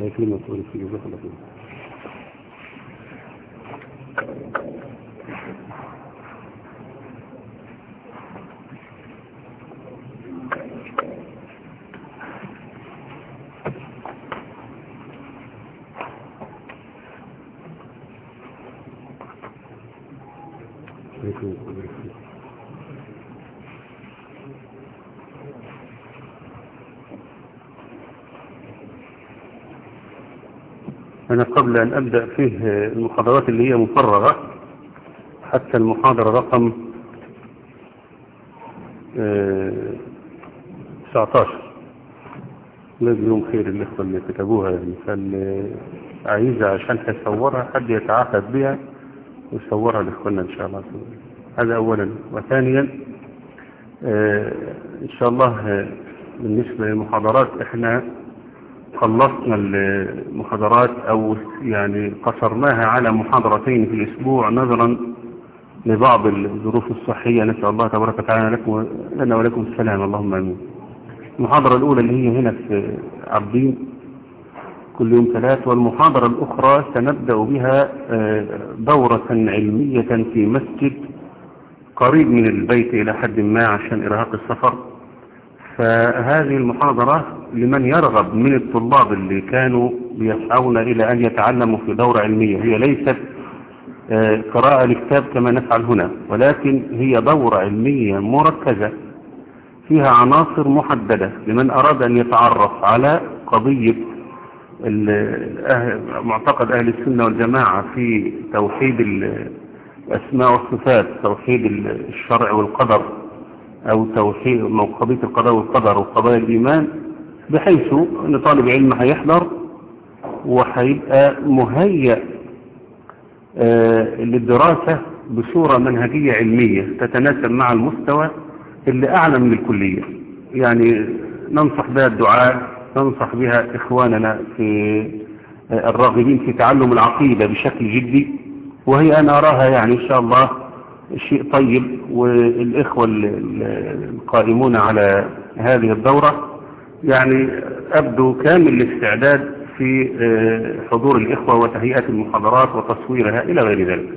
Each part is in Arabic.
لا كلمة تقول في جزاك قبل أن أبدأ فيه المحاضرات اللي هي مفرغة حتى المحاضرة رقم آه، 19 الله يجزيهم خير الإخوة اللي كتبوها يعني فاللي عايزة عشان هيصورها حد يتعهد بها ويصورها لإخواننا إن شاء الله. هذا أولا. وثانيا آه، إن شاء الله آه، بالنسبة للمحاضرات إحنا خلصنا المحاضرات أو يعني قصرناها على محاضرتين في الأسبوع نظرا لبعض الظروف الصحية. نسأل الله تبارك وتعالى لكم لنا ولكم السلام. اللهم آمين. المحاضرة الأولى اللي هي هنا في عبدين كل يوم ثلاث. والمحاضرة الأخرى سنبدأ بها آه، دورة علمية في مسجد قريب من البيت إلى حد ما عشان إرهاق السفر. فهذه المحاضرة لمن يرغب من الطلاب اللي كانوا بيسعون إلى أن يتعلموا في دورة علمية. هي ليست آه، قراءة لكتاب كما نفعل هنا ولكن هي دورة علمية مركزة فيها عناصر محددة لمن أراد أن يتعرف على قضية أهل- معتقد أهل السنة والجماعة في توحيد الأسماء والصفات توحيد الشرع والقدر. أو توحيد قضية القضاء والقدر وقضايا الإيمان بحيث أن طالب علم هيحضر وهيبقى مهيأ آه، للدراسة بصورة منهجية علمية تتناسب مع المستوى اللي أعلى من الكلية. يعني ننصح بها الدعاء ننصح بها إخواننا في آه، الراغبين في تعلم العقيدة بشكل جدي وهي أنا أراها يعني إن شاء الله شيء طيب والإخوة ال- ال- القائمون على هذه الدورة يعني أبدو كامل الاستعداد في آه، حضور الإخوة وتهيئة المحاضرات وتصويرها إلى غير ذلك.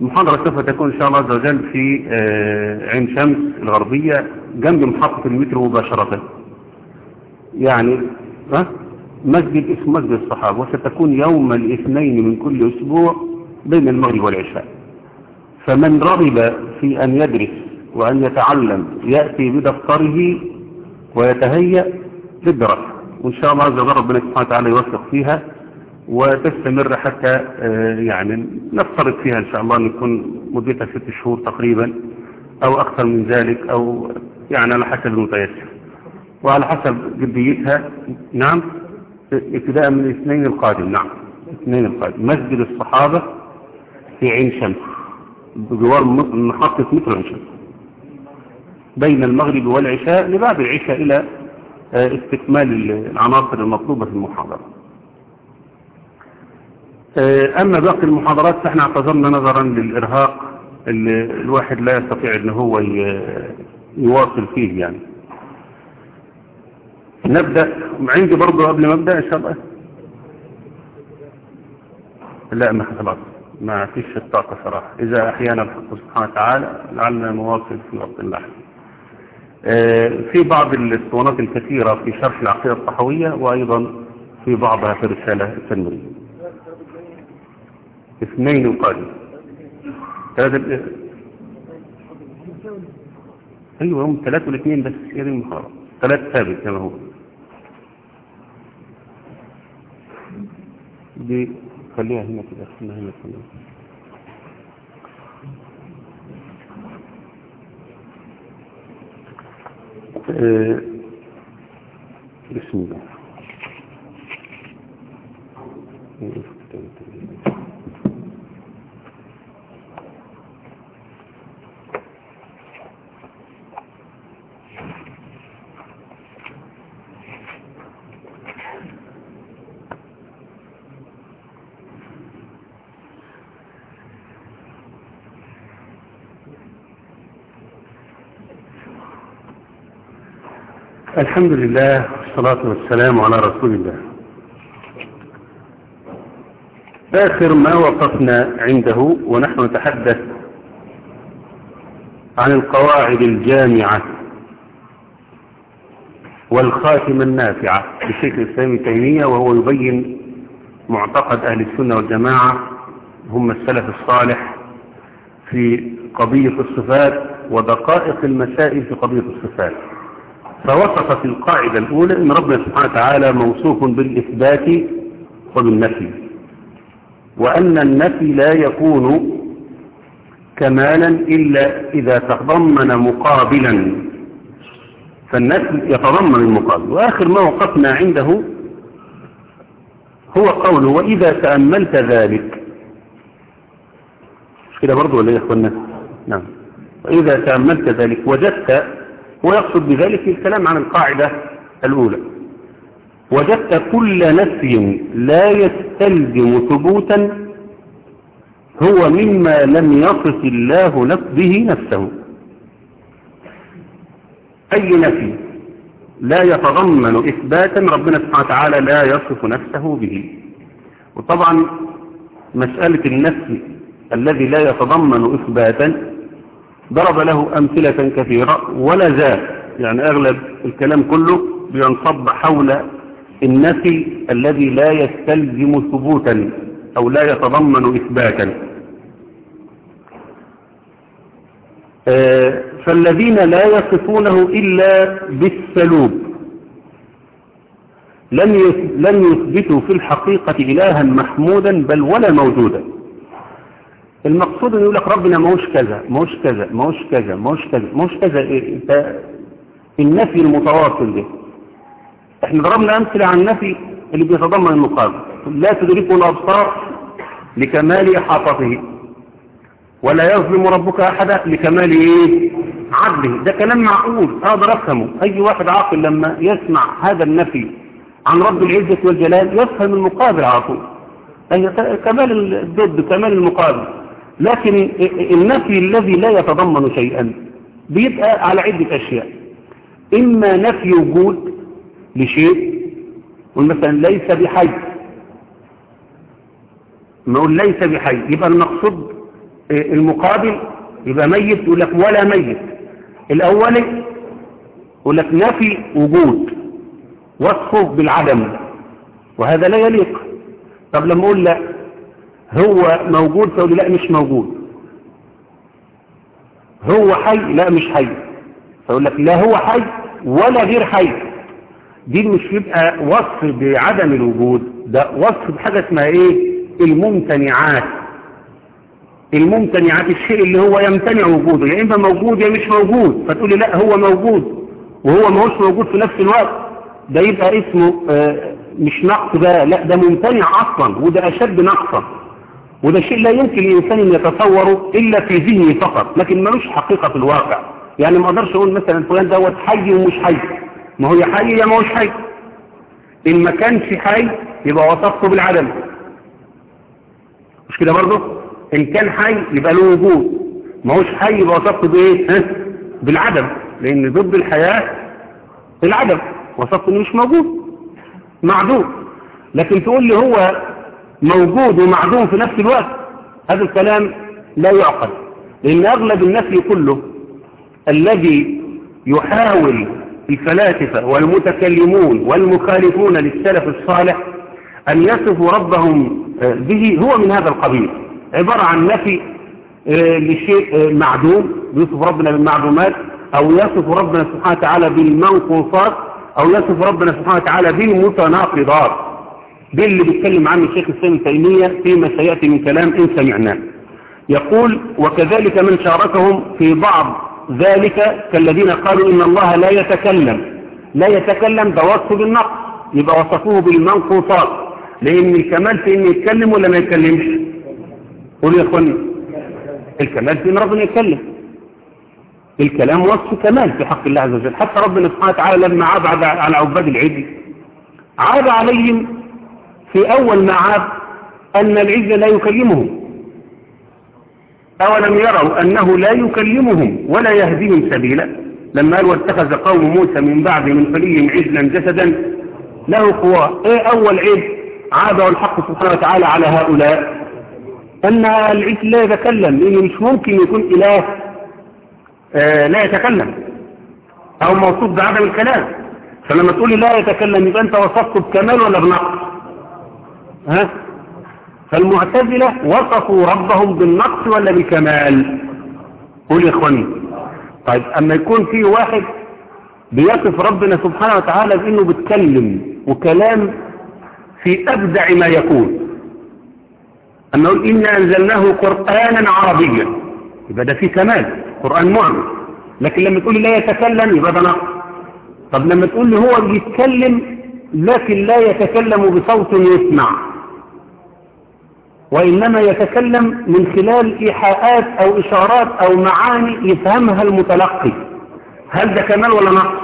المحاضرة سوف تكون إن شاء الله عز وجل في آه، عين شمس الغربية جنب محطة المترو مباشرة. يعني ها؟ مسجد اسمه مسجد الصحابة وستكون يوم الاثنين من كل أسبوع بين المغرب والعشاء. فمن رغب في أن يدرس وأن يتعلم يأتي بدفتره ويتهيأ للدراسة. وإن شاء الله عز وجل ربنا سبحانه وتعالى يوفق فيها وتستمر حتى آه، يعني نفترض فيها إن شاء الله أن يكون مدتها ست شهور تقريبا أو أكثر من ذلك أو يعني على حسب المتيسر. وعلى حسب جديتها نعم ابتداء من الاثنين القادم نعم الاثنين القادم. مسجد الصحابة في عين شمس. بجوار محطة مترو شمس بين المغرب والعشاء لبعد العشاء إلى آه، استكمال العناصر المطلوبة في المحاضرة. آه، أما باقي المحاضرات فإحنا اعتذرنا نظرا للإرهاق اللي الواحد لا يستطيع أن هو يواصل فيه يعني. نبدأ عندي برضو قبل ما أبدأ إن شاء الله. لا ما خلاص. ما فيش الطاقة صراحة. إذا أحيانا الحق سبحانه وتعالى لعلنا نواصل في وقت لاحق آه، في بعض الاسطوانات الكثيرة في شرح العقيدة الصحوية وأيضا في بعضها في الرسالة التنمرية اثنين القادم. ثلاثة أيوه هم ثلاثة والاثنين بس هي دي المحاضرة. ثلاث ثابت كما هو. دي خليها هنا كده خليها هنا كده آه، بسم الله. الحمد لله والصلاة والسلام على رسول الله. آخر ما وقفنا عنده ونحن نتحدث عن القواعد الجامعة والخاتمة النافعة لشيخ الإسلام تيمية وهو يبين معتقد أهل السنة والجماعة هم السلف الصالح في قضية الصفات ودقائق المسائل في قضية الصفات. فوصف في القاعدة الأولى أن ربنا سبحانه وتعالى موصوف بالإثبات وبالنفي وأن النفي لا يكون كمالا إلا إذا تضمن مقابلا فالنفي يتضمن المقابل. وآخر ما وقفنا عنده هو قوله وإذا تأملت ذلك. مش كده برضو ولا يا أخوانا نعم. وإذا تأملت ذلك وجدت ويقصد بذلك الكلام عن القاعدة الأولى. وجدت كل نفي لا يستلزم ثبوتا هو مما لم يصف الله به نفسه. أي نفي لا يتضمن إثباتا ربنا سبحانه وتعالى لا يصف نفسه به. وطبعا مسألة النفي الذي لا يتضمن إثباتا ضرب له أمثلة كثيرة ولا زال يعني أغلب الكلام كله بينصب حول النفي الذي لا يستلزم ثبوتا أو لا يتضمن إثباتا. فالذين لا يصفونه إلا بالسلوب. لم يثبتوا في الحقيقة إلها محمودا بل ولا موجودا. المقصود يقول لك ربنا موش كذا موش كذا موش كذا موش كذا موش كذا. إيه انت النفي المتواصل ده. إحنا ضربنا أمثلة عن النفي اللي بيتضمن المقابل لا تدركه الأبصار لكمال احاطته ولا يظلم ربك احدا لكمال إيه؟ عدله ده كلام معقول أقدر أفهمه. أي واحد عاقل لما يسمع هذا النفي عن رب العزة والجلال يفهم المقابل على طول. أي كمال الضد كمال المقابل لكن النفي الذي لا يتضمن شيئا بيبقى على عدة أشياء. إما نفي وجود لشيء مثلا ليس بحي. نقول ليس بحي يبقى المقصود المقابل يبقى ميت يقول لك ولا ميت. الأولي يقول لك نفي وجود وصفه بالعدم وهذا لا يليق. طب لما أقول لا هو موجود فأقول لا مش موجود. هو حي؟ لا مش حي. فأقول لك لا هو حي ولا غير حي. دي مش يبقى وصف بعدم الوجود ده وصف بحاجة اسمها إيه؟ الممتنعات. الممتنعات الشيء اللي هو يمتنع وجوده. يا إما موجود يا مش موجود فتقول لي لا هو موجود وهو ما هوش موجود في نفس الوقت. ده يبقى اسمه آه مش نقص ده لا ده ممتنع أصلا وده أشد نقصا. وده شيء لا يمكن الإنسان أن يتصوره إلا في ذهنه فقط لكن ملوش حقيقة في الواقع. يعني ما أقدرش أقول مثلا فلان دوت حي ومش حي. ما هو يا حي يا ما هوش حي. إن ما كانش حي يبقى وصفته بالعدم. مش كده برضه؟ إن كان حي يبقى له وجود. ما هوش حي يبقى وصفته بإيه؟ ها؟ بالعدم. لأن ضد الحياة العدم. وصفته إنه مش موجود. معدوم. لكن تقول لي هو موجود ومعدوم في نفس الوقت. هذا الكلام لا يعقل. لأن أغلب النفي كله الذي يحاول الفلاسفة والمتكلمون والمخالفون للسلف الصالح أن يصفوا ربهم به هو من هذا القبيل. عبارة عن نفي لشيء معدوم يصف ربنا بالمعدومات أو يصف ربنا سبحانه وتعالى بالمنقوصات أو يصف ربنا سبحانه وتعالى بالمتناقضات. دي اللي بيتكلم عنه الشيخ السلام تيمية فيما سيأتي من كلام إن سمعناه يقول وكذلك من شاركهم في بعض ذلك كالذين قالوا إن الله لا يتكلم. لا يتكلم ده بالنقص. يبقى وصفوه بالمنقوصات. لأن الكمال في إنه يتكلم ولا ما يتكلمش؟ قولوا يا أخواني الكمال في إن ربنا يتكلم. الكلام وصف كمال في حق الله عز وجل. حتى ربنا سبحانه وتعالى لما عاب على عباد العجل عاب عليهم في أول ما عاب أن العجل لا يكلمهم. أولم يروا أنه لا يكلمهم ولا يهديهم سبيلا. لما قال واتخذ قوم موسى من بعد من خليهم عجلا جسدا له قواه إيه أول عيب عاده الحق سبحانه وتعالى على هؤلاء؟ أن العجل لا يتكلم. لأنه مش ممكن يكون إله آه لا يتكلم. أو موصوف بعدم الكلام. فلما تقول لا يتكلم يبقى أنت وصفته بكمال ولا بنقص؟ ها؟ فالمعتزلة وصفوا ربهم بالنقص ولا بالكمال قول يا إخواني. طيب أما يكون في واحد بيصف ربنا سبحانه وتعالى بإنه بيتكلم وكلام في أبدع ما يكون أما يقول إنا أنزلناه قرآنا عربيا. يبقى ده فيه كمال قرآن معجز لكن لما تقول لا يتكلم يبقى ده نقص. طب لما تقول لي هو بيتكلم لكن لا يتكلم بصوت يسمع. وإنما يتكلم من خلال إيحاءات أو إشارات أو معاني يفهمها المتلقي. هل ده كمال ولا نقص؟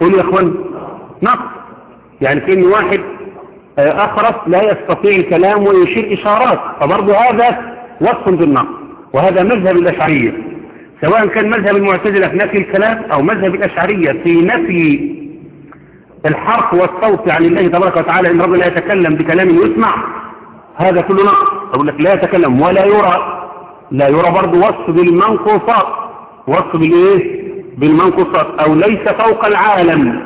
قول يا أخوان نقص. يعني كأن واحد أخرس لا يستطيع الكلام ويشير إشارات فبرضه هذا وصف بالنقص وهذا مذهب الأشعرية. سواء كان مذهب المعتزلة في نفي الكلام أو مذهب الأشعرية في نفي الحرف والصوت عن الله تبارك وتعالى إن ربنا لا يتكلم بكلام يسمع هذا كله نقص. أقول لك لا يتكلم ولا يرى. لا يرى برضه وصف بالمنقوصات. وصف بالإيه؟ بالمنقوصات. أو ليس فوق العالم.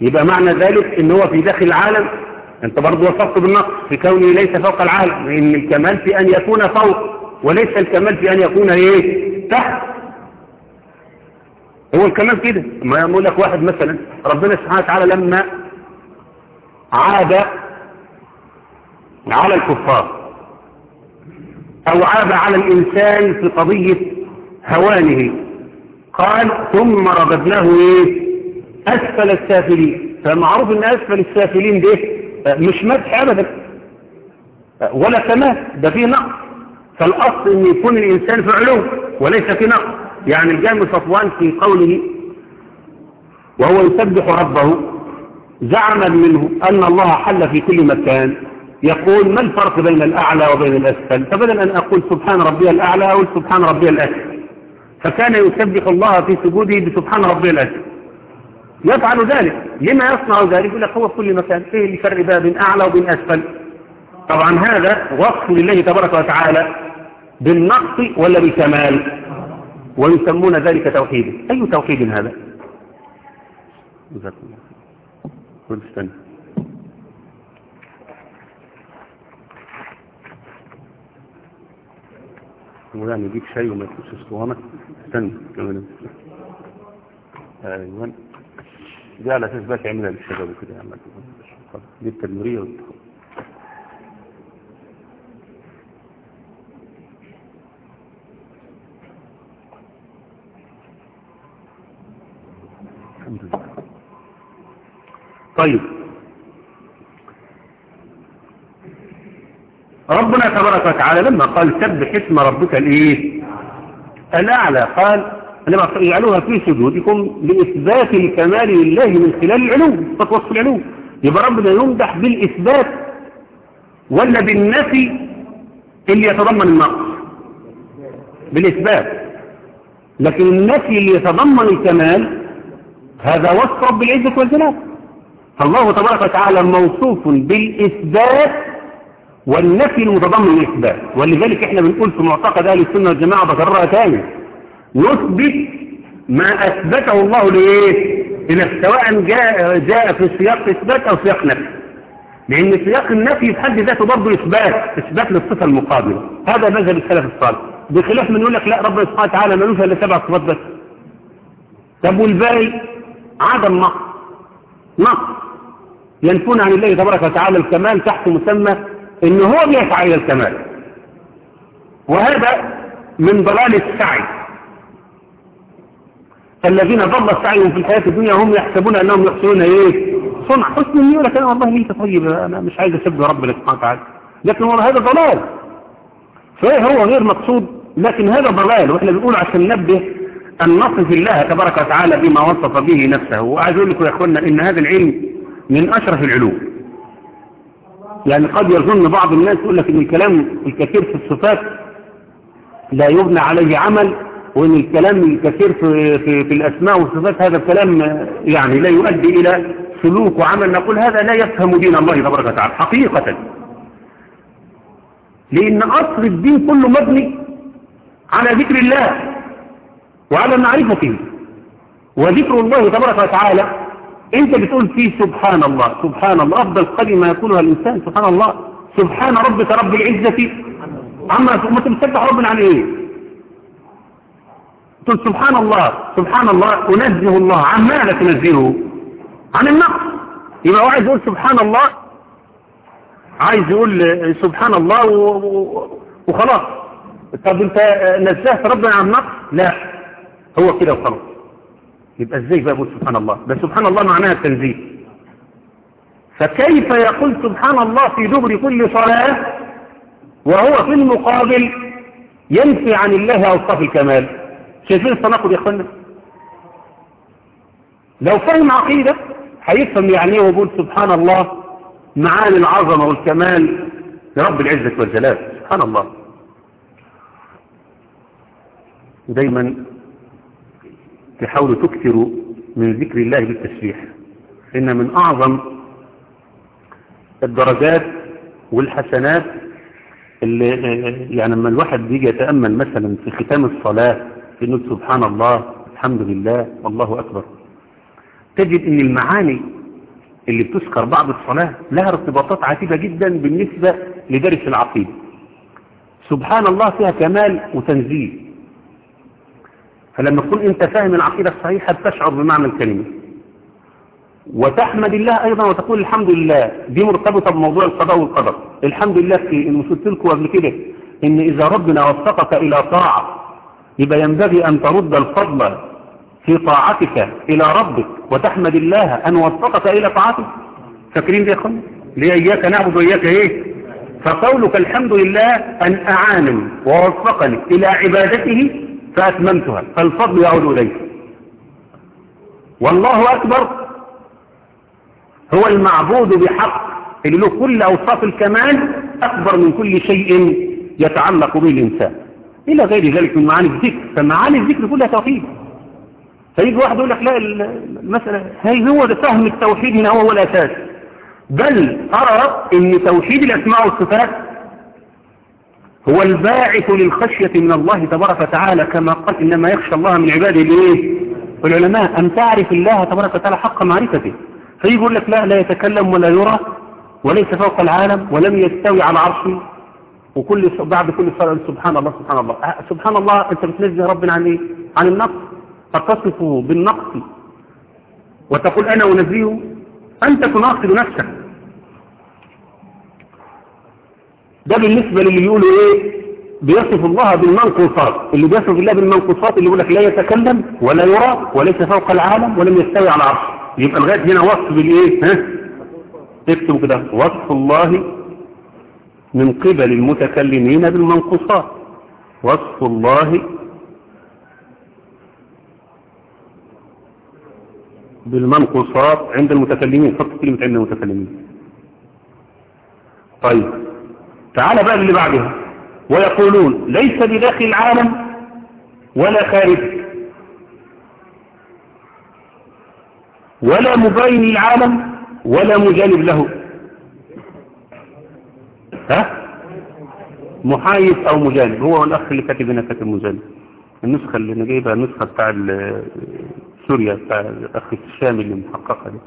يبقى معنى ذلك إن هو في داخل العالم. أنت برضه وصفت بالنقص في كونه ليس فوق العالم. لأن الكمال في أن يكون فوق وليس الكمال في أن يكون إيه؟ تحت. هو الكمال كده. ما يقول لك واحد مثلا ربنا سبحانه وتعالى لما عاد على الكفار. أو عاب على الإنسان في قضية هوانه. قال ثم رددناه إيه؟ أسفل السافلين. فمعروف إن أسفل السافلين ده مش مدح ابدا. ولا كمال ده فيه نقص. فالأصل إن يكون الإنسان في علو وليس في نقص. يعني الجامع صفوان في قوله وهو يسبح ربه زعما منه أن الله حل في كل مكان. يقول ما الفرق بين الأعلى وبين الأسفل؟ فبدل أن أقول سبحان ربي الأعلى أقول سبحان ربي الأسفل. فكان يسبح الله في سجوده بسبحان ربي الأسفل. يفعل ذلك. لما يصنع ذلك؟ يقول لك هو في كل مكان. إيه اللي فرق بقى بين أعلى وبين أسفل؟ طبعا هذا وصف لله تبارك وتعالى بالنقص ولا بالكمال؟ ويسمون ذلك توحيدا أي توحيد هذا؟ جزاكم الله استنى يعني يجيب شاي وما يكونش اسطوانة. استنى كمان أيوه. دي على أساس بقى تعملها للشباب وكده يا عم. دي والتخطيط الحمد لله. طيب. ربنا تبارك وتعالى لما قال سبح اسم ربك الإيه؟ الأعلى. قال لما يجعلوها في سجودكم لاثبات الكمال لله من خلال العلو وصف العلو. يبقى ربنا يمدح بالإثبات ولا بالنفي اللي يتضمن النقص؟ بالإثبات. لكن النفي اللي يتضمن الكمال هذا وصف رب العزة والجلال. فالله تبارك وتعالى موصوف بالإثبات والنفي المتضمن للإثبات ولذلك إحنا بنقول في معتقد أهل السنة والجماعة بكررها تاني. نثبت ما أثبته الله لإيه؟ إذا سواء جاء, جاء في سياق إثبات أو سياق نفي. لأن سياق النفي في حد ذاته برضه إثبات إثبات للصفة المقابلة. هذا مذهب السلف الصالح. بخلاف من يقول لك لا ربنا سبحانه وتعالى ملوش إلا سبع صفات بس. طب والباقي؟ عدم نقص. نقص. ينفون عن الله تبارك وتعالى الكمال تحت مسمى ان هو بيسعى إلى الكمال. وهذا من ضلال السعي. الذين ضل سعيهم في الحياة الدنيا هم يحسبون أنهم يحسنون إيه؟ صنع. حسن النية لك أنا والله نيتي طيب. أنا مش عايز أسب ربنا سبحانه وتعالى. لكن والله هذا ضلال. فايه هو غير مقصود. لكن هذا ضلال. وإحنا بنقول عشان ننبه أن نصف الله تبارك وتعالى بما وصف به نفسه. وعايز أقول لكم يا أخوانا إن هذا العلم من أشرف العلوم. يعني قد يظن بعض الناس يقول لك إن الكلام الكثير في الصفات لا يبنى عليه عمل وإن الكلام الكثير في, في, في الأسماء والصفات هذا الكلام يعني لا يؤدي إلى سلوك وعمل. نقول هذا لا يفهم دين الله تبارك وتعالى حقيقة. لأن أصل الدين كله مبني على ذكر الله وعلى معرفته. وذكر الله تبارك وتعالى انت بتقول فيه سبحان الله سبحان الله افضل كلمه يقولها الإنسان. سبحان الله سبحان ربك رب العزة. عما ما تمسكح ربنا عن إيه؟ تقول سبحان الله سبحان الله أنزه الله. عن ماذا تنزهه؟ عن النقص. يبقى واحد يقول سبحان الله عايز يقول سبحان الله وخلاص. طب انت نزهت ربنا عن النقص؟ لا. هو كده وخلاص. يبقى إزاي بقى سبحان الله؟ ده سبحان الله معناها التنزيه. فكيف يقول سبحان الله في دبر كل صلاة وهو في المقابل ينفي عن الله أوصاف الكمال؟ شايفين التناقض يا اخوانا لو فهم عقيدة هيفهم يعني إيه ويقول سبحان الله معاني العظمة والكمال لرب العزة والجلال. سبحان الله. دايما تحاولوا تكثروا من ذكر الله بالتسبيح. إن من أعظم الدرجات والحسنات اللي يعني لما الواحد بيجي يتأمل مثلا في ختام الصلاة في سبحان الله الحمد لله والله أكبر. تجد إن المعاني اللي بتذكر بعد الصلاة لها ارتباطات عتيبة جدا بالنسبة لدرس العقيدة. سبحان الله فيها كمال وتنزيه. فلما تكون انت فاهم العقيدة الصحيحة بتشعر بمعنى الكلمة. وتحمد الله أيضا وتقول الحمد لله. دي مرتبطة بموضوع القضاء والقدر. الحمد لله في المسلسل لكم قبل كده إن إذا ربنا وفقك إلى طاعة يبقى ينبغي أن ترد الفضل في طاعتك إلى ربك وتحمد الله أن وفقك إلى طاعته. فاكرين دي يا إخوان؟ ليه إياك نعبد وإياك إيه؟ فقولك الحمد لله أن أعانني ووفقني إلى عبادته فأتممتها. فالفضل يعود إليك. والله أكبر هو المعبود بحق اللي له كل أوصاف الكمال أكبر من كل شيء يتعلق به الانسان إلى غير ذلك من معاني الذكر. فمعاني الذكر كلها توحيد. فيجي واحد يقول لك لا المسألة هي هو ده فهم التوحيد هنا هو الأساس بل أرى أن توحيد الأسماء والصفات هو الباعث للخشية من الله تبارك وتعالى كما قال إنما يخشى الله من عباده الإيه والعلماء أن تعرف الله تبارك وتعالى حق معرفته. فيجي يقول لك لا لا يتكلم ولا يرى وليس فوق العالم ولم يستوي على عرشه. وكل بعد كل صلاة سبحان الله سبحان الله. سبحان الله أنت بتنزه ربنا عن إيه؟ عن النقص. فتصفه بالنقص. وتقول أنا أنزيه أنت تناقض نفسك. ده بالنسبة للي يقولوا إيه؟ بيصف الله بالمنقوصات. اللي بيصف الله بالمنقوصات اللي يقول لك لا يتكلم ولا يرى وليس فوق العالم ولم يستوي على عرش يبقى لغاية هنا وصف بالإيه؟ ها؟ اكتبوا كده. وصف الله من قبل المتكلمين بالمنقوصات. وصف الله بالمنقوصات عند المتكلمين. حط كلمة عند المتكلمين. طيب. تعال بقى اللي بعدها ويقولون ليس بداخل العالم ولا خارج ولا مبين العالم ولا مجانب له. ها؟ محايد أو مجانب. هو الأخ اللي كاتب هنا كاتب مجانب. النسخة اللي أنا جايبها النسخة بتاع سوريا بتاع الأخ الشامي اللي محققها دي.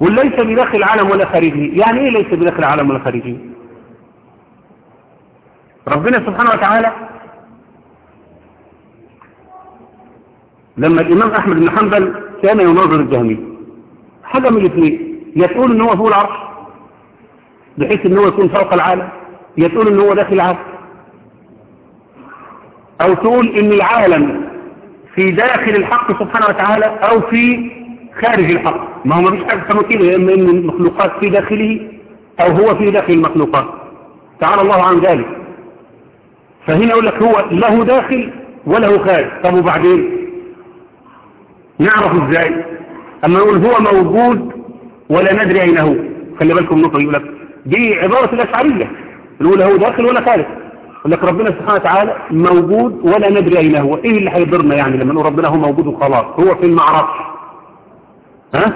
وليس بداخل العالم ولا خارجه. يعني إيه ليس بداخل العالم ولا خارجه؟ ربنا سبحانه وتعالى لما الإمام أحمد بن حنبل كان يناظر الجهمية حاجة من الاثنين يقول ان هو فوق العرش بحيث ان هو يكون فوق العالم يقول ان هو داخل العالم. أو تقول إن العالم في داخل الحق سبحانه وتعالى أو في خارج الحق. ما هو ما فيش حاجة اسمه كده إما إن المخلوقات في داخله أو هو في داخل المخلوقات. تعالى الله عن ذلك. فهنا يقول لك هو له داخل وله خارج. طب وبعدين؟ نعرف إزاي؟ أما نقول هو موجود ولا ندري أين هو. خلي بالكم نقطة يقول لك دي عبارة الأشعرية. نقول هو داخل ولا خارج. يقول لك ربنا سبحانه وتعالى موجود ولا ندري أين هو. إيه اللي هيضرنا يعني لما نقول ربنا هو موجود وخلاص؟ هو في المعرفش ها؟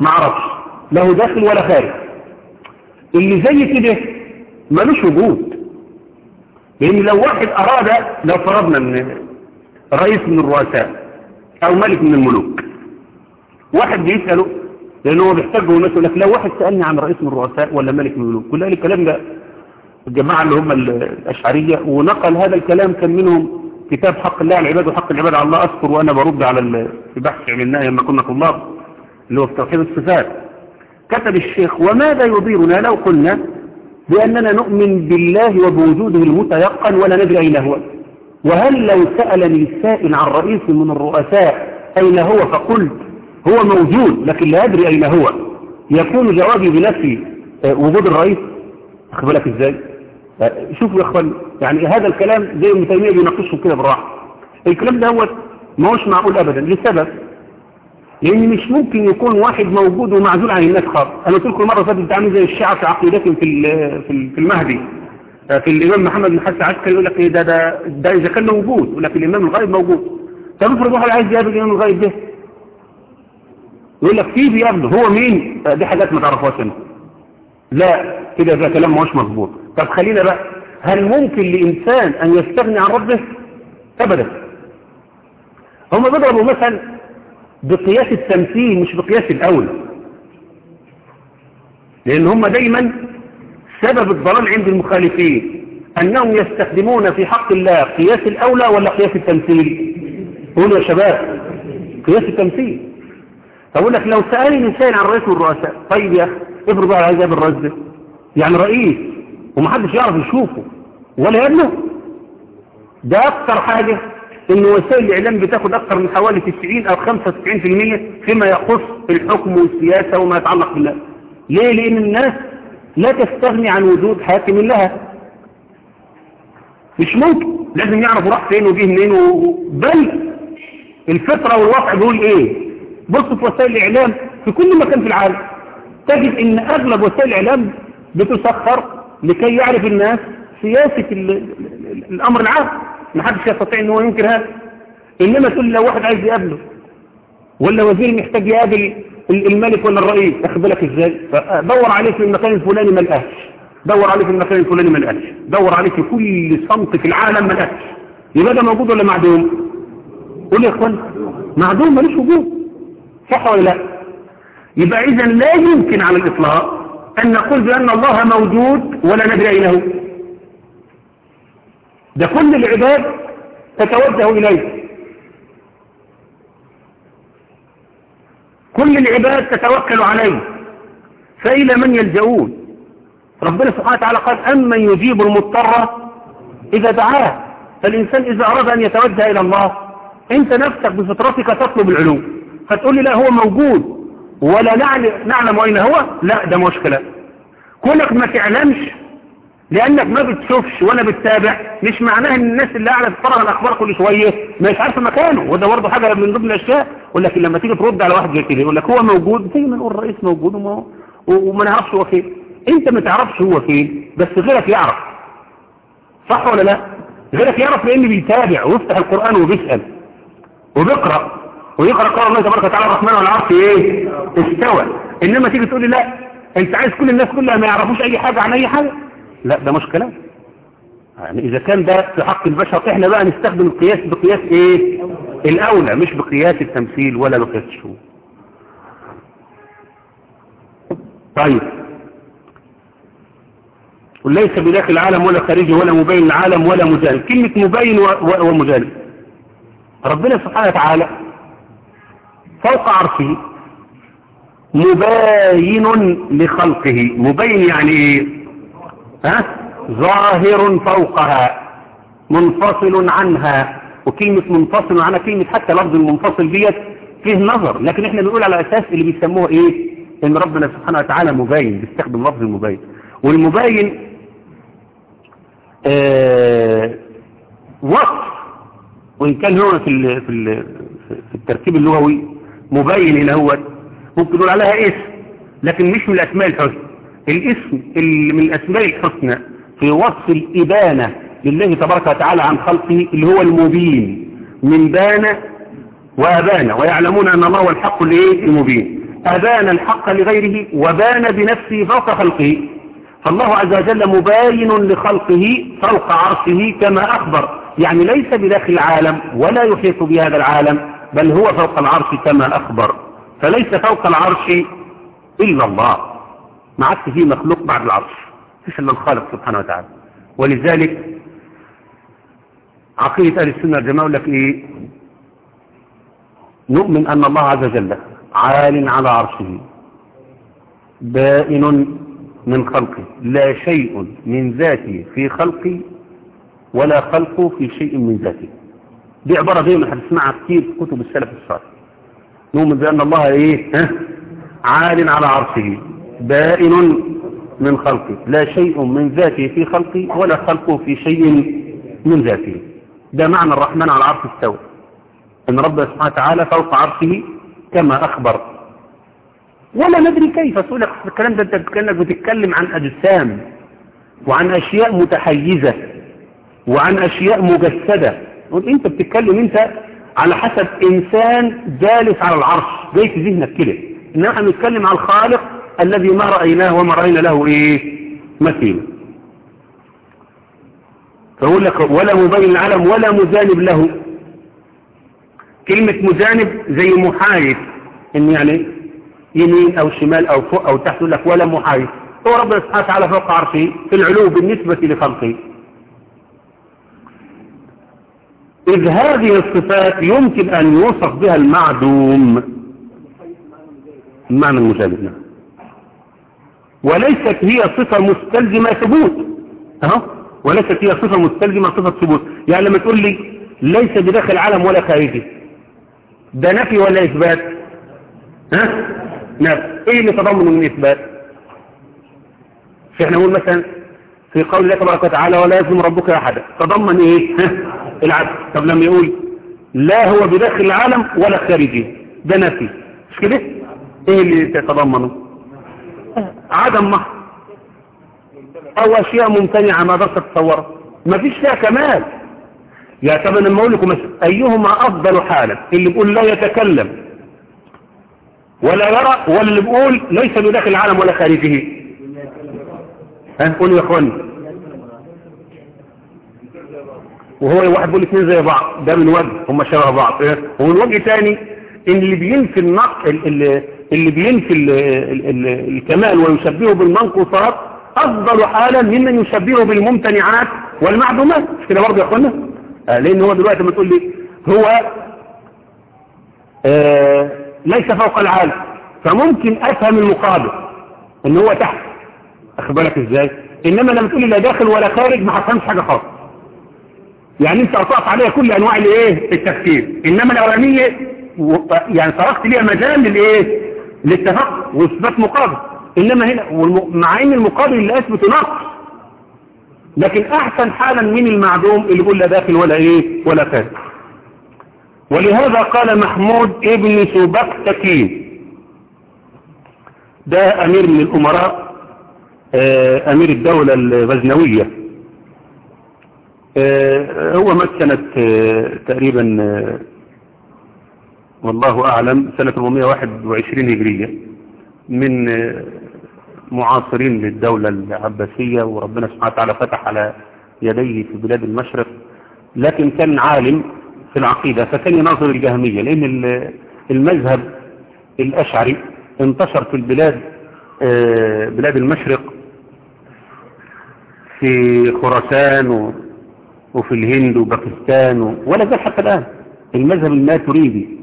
معرفش له داخل ولا خارج. اللي زي كده ملوش وجود. لأن لو واحد أراد لو فرضنا من رئيس من الرؤساء أو ملك من الملوك واحد بيسأله لأنه هو بيحتاجه الناس يقول لك لو واحد سألني عن رئيس من الرؤساء ولا ملك من الملوك كل الكلام ده الجماعة اللي هم الأشعرية ونقل هذا الكلام كان منهم كتاب حق الله على العباد وحق العباد على الله أذكر وأنا برد على في بحث عملناه لما كنا طلاب اللي هو في توحيد الصفات. كتب الشيخ وماذا يضيرنا لو قلنا بأننا نؤمن بالله وبوجوده المتيقن ولا ندري أين هو. وهل لو سألني سائل عن رئيس من الرؤساء أين هو فقلت هو موجود لكن لا أدري أين هو. يكون جوابي بنفي وجود الرئيس أخذ بالك إزاي شوفوا يا أخوان يعني هذا الكلام زي ابن تيمية بيناقشه كده بالراحة. الكلام ده هو ما هوش معقول أبدا. لسبب؟ لأن مش ممكن يكون واحد موجود ومعزول عن الناس خالص أنا قلت لكم مرة فاتت بتعمل زي الشيعة في عقيدتهم في في المهدي. في الإمام محمد بن حسن عسكري يقول لك إيه ده ده ده إذا كان موجود يقول لك الإمام الغائب موجود. طب افرض واحد عايز يقابل الإمام الغائب ده؟ يقول لك فيه بيقابله هو مين؟ دي حاجات ما تعرفهاش أنت. لا كده ده كلام مش مظبوط. طب خلينا بقى. هل ممكن لإنسان أن يستغني عن ربه؟ أبدا. هم بيضربوا مثلا بقياس التمثيل مش بقياس الأولى لأن هم دايما سبب الضلال عند المخالفين أنهم يستخدمون في حق الله قياس الأولى ولا قياس التمثيل؟ قولوا يا شباب قياس التمثيل. أقول لك لو سألني سائل عن رئيس من الرؤساء طيب يا أخي افرض بقى عايز يقابل الرئيس يعني رئيس ومحدش يعرف يشوفه ولا يقابله ده أكثر حاجة إن وسائل الإعلام بتاخد أكثر من حوالي 90 أو 95% فيما يخص الحكم والسياسة وما يتعلق بالله. ليه؟ لأن الناس لا تستغني عن وجود حاكم لها. مش ممكن. لازم يعرفوا راح فين وجه منين و... بل الفطرة والواقع بيقول إيه؟ بص في وسائل الإعلام في كل مكان في العالم تجد إن أغلب وسائل الإعلام بتسخر لكي يعرف الناس سياسة ال... ال... الأمر العام. ما حدش يستطيع ان هو ينكر هذا. إنما تقول لو واحد عايز يقابله ولا وزير محتاج يقابل الملك ولا الرئيس اخد بالك إزاي؟ دور عليه في المكان الفلاني ما لقاش. دور عليه في المكان الفلاني ما لقاش. دور عليه في كل صمت في العالم ما لقاش. يبقى ده موجود ولا معدوم؟ قول يا إخوان معدوم ملوش وجود. صح ولا لا؟ يبقى اذا لا يمكن على الإطلاق أن نقول بأن الله موجود ولا ندري أين هو. ده كل العباد تتوجه إليه. كل العباد تتوكل عليه. فإلى من يلجؤون؟ ربنا سبحانه وتعالى قال أمن يجيب المضطر إذا دعاه. فالإنسان إذا أراد أن يتوجه إلى الله أنت نفسك بفطرتك تطلب العلوم. فتقول لي لا هو موجود. ولا نعلم أين هو؟ لا ده مشكلة. كونك ما تعلمش لأنك ما بتشوفش ولا بتتابع مش معناه إن الناس اللي قاعدة تتفرج الأخبار كل شوية مش عارفه مكانه. وده برضه حاجة من ضمن الأشياء. يقول لك لما تيجي ترد على واحد زي كده يقول لك هو موجود زي ما نقول الرئيس موجود وما, وما نعرفش هو فين. أنت ما تعرفش هو فين بس غيرك يعرف. صح ولا لا؟ غيرك يعرف لأن بيتابع ويفتح القرآن وبيسأل وبيقرأ. ويقرأ قول الله تبارك وتعالى الرحمن والعرش إيه؟ استوى. إنما تيجي تقول لي لا أنت عايز كل الناس كلها ما يعرفوش أي حاجة عن أي حاجة. لا ده مش كلام. يعني إذا كان ده في حق البشر إحنا بقى نستخدم القياس بقياس إيه؟ الأولى مش بقياس التمثيل ولا بقياس الشهود طيب. وليس بداخل العالم ولا خارجه ولا مبين العالم ولا مجانب كلمة مبين ومجانب ربنا سبحانه وتعالى فوق عرشه مباين لخلقه. مبين يعني إيه؟ ظاهر فوقها منفصل عنها وكلمة منفصل عنها كلمة حتى لفظ المنفصل ديت فيه نظر لكن إحنا بنقول على أساس اللي بيسموه إيه؟ إن ربنا سبحانه وتعالى مباين بيستخدم لفظ المباين. والمباين آه وصف وإن كان هو في في في التركيب اللغوي مبين اللي هو ممكن نقول عليها اسم لكن مش من الأسماء الحسنى. الاسم اللي من الاسماء الحسنى في وصف الإبانة لله تبارك وتعالى عن خلقه اللي هو المبين. من بان وأبان. ويعلمون أن الله هو الحق المبين. أبان الحق لغيره وبان بنفسه فوق خلقه. فالله عز وجل مباين لخلقه فوق عرشه كما أخبر. يعني ليس بداخل العالم ولا يحيط بهذا العالم بل هو فوق العرش كما أخبر. فليس فوق العرش إلا الله. ما عادش فيه مخلوق بعد العرش مفيش إلا الخالق سبحانه وتعالى. ولذلك عقيدة أهل السنة والجماعة يقول لك إيه؟ نؤمن أن الله عز وجل عال على عرشه. بائن من خلقه. لا شيء من ذاته في خلقه ولا خلقه في شيء من ذاته. دي عبارة دايما هتسمعها كتير في كتب السلف الصالح. نؤمن بأن الله ها؟ عال على عرشه. بائن من خلقه. لا شيء من ذاته في خلقه ولا خلقه في شيء من ذاته. ده معنى الرحمن على العرش استوى. إن ربنا سبحانه وتعالى فوق عرشه كما أخبر. ولا ندري كيف في الكلام ده. أنت كأنك بتتكلم عن أجسام وعن أشياء متحيزة وعن أشياء مجسدة. انت بتتكلم أنت على حسب إنسان جالس على العرش. زي في ذهنك كده. إنما إحنا بنتكلم على الخالق الذي ما رأيناه وما رأينا له إيه؟ مثيل. فأقول لك ولا مبين العالم ولا مجانب له. كلمة مجانب زي محايد إن يعني يمين أو شمال أو فوق أو تحت لك ولا محايد. هو ربنا سبحانه وتعالى فوق عرشه في العلو بالنسبة لخلقه. إذ هذه الصفات يمكن أن يوصف بها المعدوم. المعنى المجانب نعم. وليست هي صفة مستلزمة ثبوت. أهو وليست هي صفة مستلزمة صفة ثبوت. يعني لما تقول لي ليس بداخل العالم ولا خارجه ده نفي ولا إثبات؟ ها؟ نفي إيه اللي تضمن من إثبات؟ إحنا نقول مثلا في قول الله تبارك وتعالى ولا يظلم ربك أحدا. تضمن إيه؟ ها؟ العدل. طب لما يقول لا هو بداخل العالم ولا خارجه ده نفي. مش كده؟ إيه اللي تتضمنه؟ عدم محض أو أشياء ممتنعة ما درست تتصورها ما فيش فيها كمال. يا طب أنا لما أقول لكم أيهما أفضل حالا اللي بيقول لا يتكلم. ولا يرى ولا اللي بيقول ليس بداخل العالم ولا خارجه. ها قولوا يا إخواني. وهو واحد بيقول اثنين زي بعض. ده من وجه هم شبه بعض. ومن وجه تاني إن اللي بينفي النق اللي, بينفي ال ال ال الكمال ويشبهه بالمنقوصات أفضل حالا ممن يشبهه بالممتنعات والمعدومات. مش كده برضه يا إخوانا؟ آه لأن هو دلوقتي ما تقول لي هو آه ليس فوق العالم فممكن أفهم المقابل إن هو تحت. اخد بالك إزاي؟ إنما لما تقول لي لا داخل ولا خارج ما هفهمش حاجة خالص. يعني أنت اطلقت عليها كل أنواع الإيه؟ التفكير. إنما الأولانية يعني تركت ليها مجال للإيه؟ للتفق واثبات مقابل. إنما هنا مع إن المقابل اللي اثبت نقص. لكن أحسن حالا من المعدوم اللي يقول لا داخل ولا إيه ولا خارج ولهذا قال محمود ابن سبكتكين ده أمير من الأمراء أمير الدولة الغزنوية. هو مات سنة تقريبا والله أعلم سنة 421 هجرية من معاصرين للدولة العباسية وربنا سبحانه وتعالى فتح على يديه في بلاد المشرق لكن كان عالم في العقيدة فكان يناظر الجهمية لأن المذهب الأشعري انتشر في البلاد بلاد المشرق في خراسان وفي الهند وباكستان ولا زال حتى الآن. المذهب الماتريدي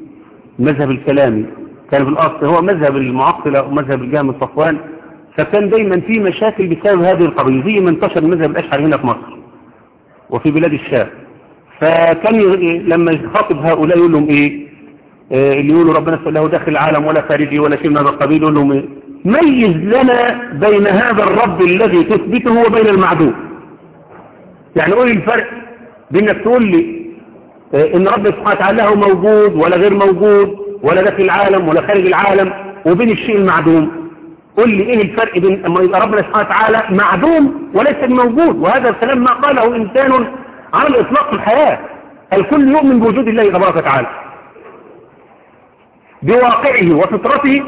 المذهب الكلامي. كان في الأصل هو مذهب المعطلة ومذهب الجهم الصفوان. فكان دايما في مشاكل بسبب هذه القضية زي ما انتشر المذهب الأشعري هنا في مصر وفي بلاد الشام. فكان لما يخاطب هؤلاء يقول لهم إيه؟ آه اللي يقولوا ربنا سبحانه له داخل العالم ولا خارجي ولا شيء من هذا القبيل يقول لهم إيه؟ ميز لنا بين هذا الرب الذي تثبته وبين المعدوم. يعني قول الفرق بإنك تقول لي إن رب سبحانه وتعالى هو موجود ولا غير موجود ولا داخل العالم ولا خارج العالم وبين الشيء المعدوم. قل لي إيه الفرق بين أما يبقى ربنا سبحانه وتعالى معدوم وليس موجود وهذا الكلام ما قاله إنسان على الإطلاق في الحياة. الكل يؤمن بوجود الله تبارك وتعالى. بواقعه وفطرته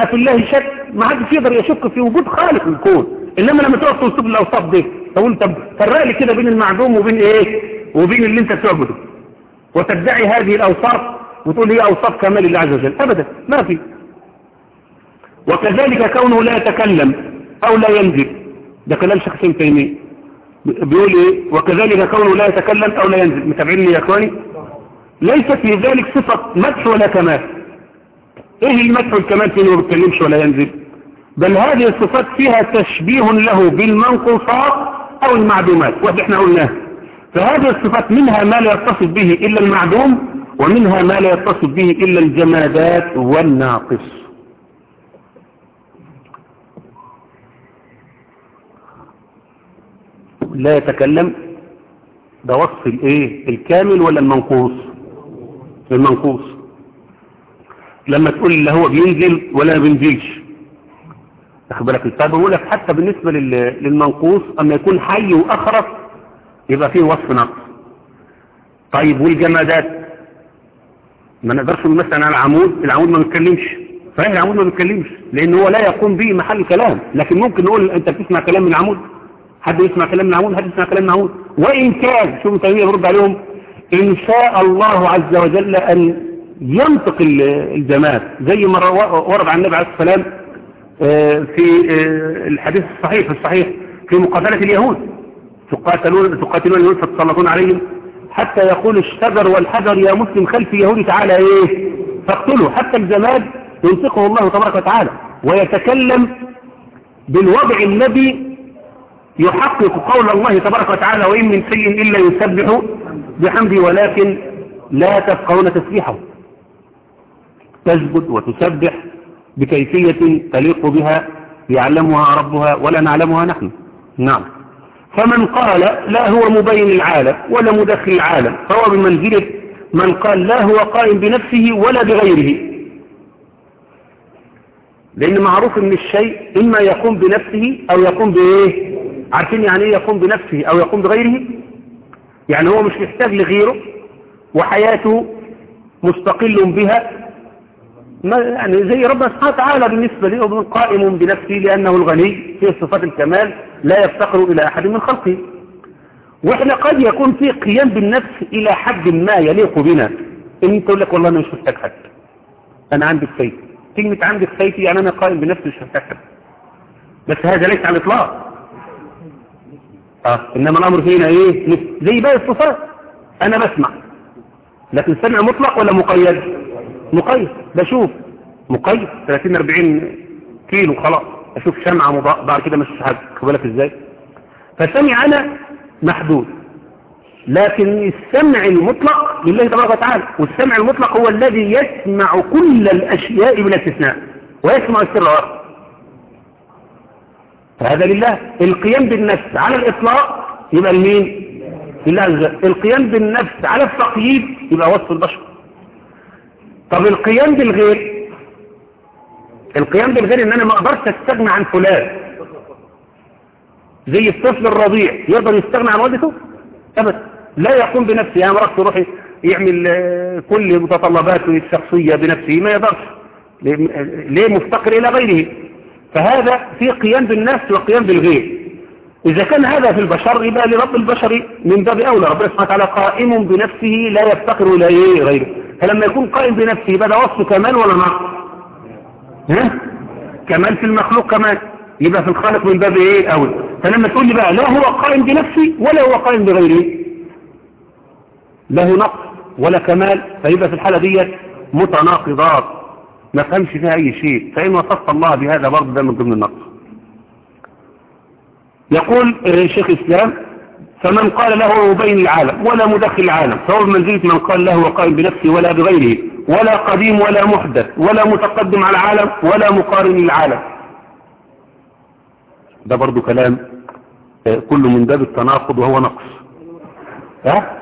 أفي الله شك. ما حدش يقدر يشك في وجود خالق الكون. إنما لما تقف توصف الأوصاف دي تقول طب فرق لي كده بين المعدوم وبين إيه؟ وبين اللي أنت بتعبده. وتدعي هذه الأوصاف وتقول هي أوصاف كمال الله عز وجل. أبدا ما في. وكذلك كونه لا يتكلم أو لا ينزل. ده كلام شيخ حسين تيمية. بيقول إيه؟ وكذلك كونه لا يتكلم أو لا ينزل. متابعيني يا إخواني؟ ليس في ذلك صفة مدح ولا كمال. إيه المدح والكمال فيه ما بيتكلمش ولا ينزل؟ بل هذه الصفات فيها تشبيه له بالمنقوصات أو المعدومات. وده إحنا قلناه فهذه الصفات منها ما لا يتصف به إلا المعدوم ومنها ما لا يتصف به إلا الجمادات والناقص. لا يتكلم ده وصف الإيه؟ الكامل ولا المنقوص؟ المنقوص. لما تقول لا هو بينزل ولا بينزلش. بالك طيب بقول لك حتى بالنسبة للمنقوص أما يكون حي وأخرس يبقى فيه وصف نقص. طيب والجمادات؟ ما نقدرش نقول مثلا على العمود العمود ما بيتكلمش. صحيح العمود ما بيتكلمش لأن هو لا يقوم به محل كلام. لكن ممكن نقول أنت بتسمع كلام من العمود؟ حد يسمع كلام من العمود؟ حد يسمع كلام من العمود؟ وإن كان شوفوا تيميه برد عليهم؟ إن شاء الله عز وجل أن ينطق الجماد. زي ما ورد عن النبي عليه السلام في الحديث الصحيح الصحيح في مقاتلة اليهود. تقاتلون تقاتلون اليهود فتسلطون عليهم. حتى يقول الشجر والحجر يا مسلم خلف يهودي تعالى إيه؟ فاقتلوا. حتى الجماد ينطقه الله تبارك وتعالى. ويتكلم بالوضع الذي يحقق قول الله تبارك وتعالى وإن من شيء إلا يسبح بحمده ولكن لا تفقهون تسبيحه. تسجد وتسبح بكيفية تليق بها يعلمها ربها ولا نعلمها نحن. نعم. فمن قال لا هو مبين العالم ولا مدخل العالم فهو بمنزلة. من قال لا هو قائم بنفسه ولا بغيره. لأن معروف إن الشيء إما يقوم بنفسه أو يقوم بإيه عارفين يعني إيه يقوم بنفسه أو يقوم بغيره؟ يعني هو مش محتاج لغيره وحياته مستقل بها. ما يعني زي ربنا سبحانه وتعالى بالنسبة له قائم بنفسه لأنه الغني في صفات الكمال. لا يفتقر إلى أحد من خلقه. وإحنا قد يكون في قيام بالنفس إلى حد ما يليق بنا. إن تقول لك والله أنا مش محتاج حد. أنا عندي كفايتي كلمة عندي كفايتي يعني أنا قائم بنفسي مش محتاج حد. بس هذا ليس على الإطلاق. آه. إنما الأمر فينا إيه؟ زي باقي الصفات. أنا بسمع. لكن سمع مطلق ولا مقيد؟ مقيد. بشوف. مقيد. 30 40 كيلو خلاص. أشوف شمعة بعد كده مش حاجة بالك إزاي؟ فسمع أنا محدود. لكن السمع المطلق لله تبارك وتعالى والسمع المطلق هو الذي يسمع كل الأشياء بلا استثناء ويسمع السر والأرض فهذا لله. القيام بالنفس على الإطلاق يبقى لمين؟ لله القيام بالنفس على التقييد يبقى وصف البشر. طب القيام بالغير القيام بالغير ان أنا ما أقدرش استغنى عن فلان. زي الطفل الرضيع يقدر يستغنى عن والدته؟ ابدا. لا يقوم بنفسه يعني مرات يروح يعمل كل متطلباته الشخصية بنفسه ما يقدرش. ليه مفتقر إلى غيره؟ فهذا في قيام بالنفس وقيام بالغير. إذا كان هذا في البشر يبقى لرب البشر من باب أولى. ربنا سبحانه وتعالى قائم بنفسه لا يفتقر إلى غيره. فلما يكون قائم بنفسه يبقى ده وصف كمال ولا نقص؟ ها؟ كمال في المخلوق كمان. يبقى في الخالق من باب إيه اول فلما تقول لي بقى لا هو قائم بنفسه ولا هو قائم بغيره له نقص ولا كمال. فيبقى في الحالة ديت متناقضات. ما فهمش فيها أي شيء. فإن وصفت الله بهذا برضه ده من ضمن النقص. يقول شيخ الإسلام فمن قال له مبين العالم ولا مدخل العالم فهو بمنزلة من قال له وقائم بنفسه ولا بغيره ولا قديم ولا محدث ولا متقدم على العالم ولا مقارن للعالم. ده برضو كلام كله من باب التناقض وهو نقص. ها؟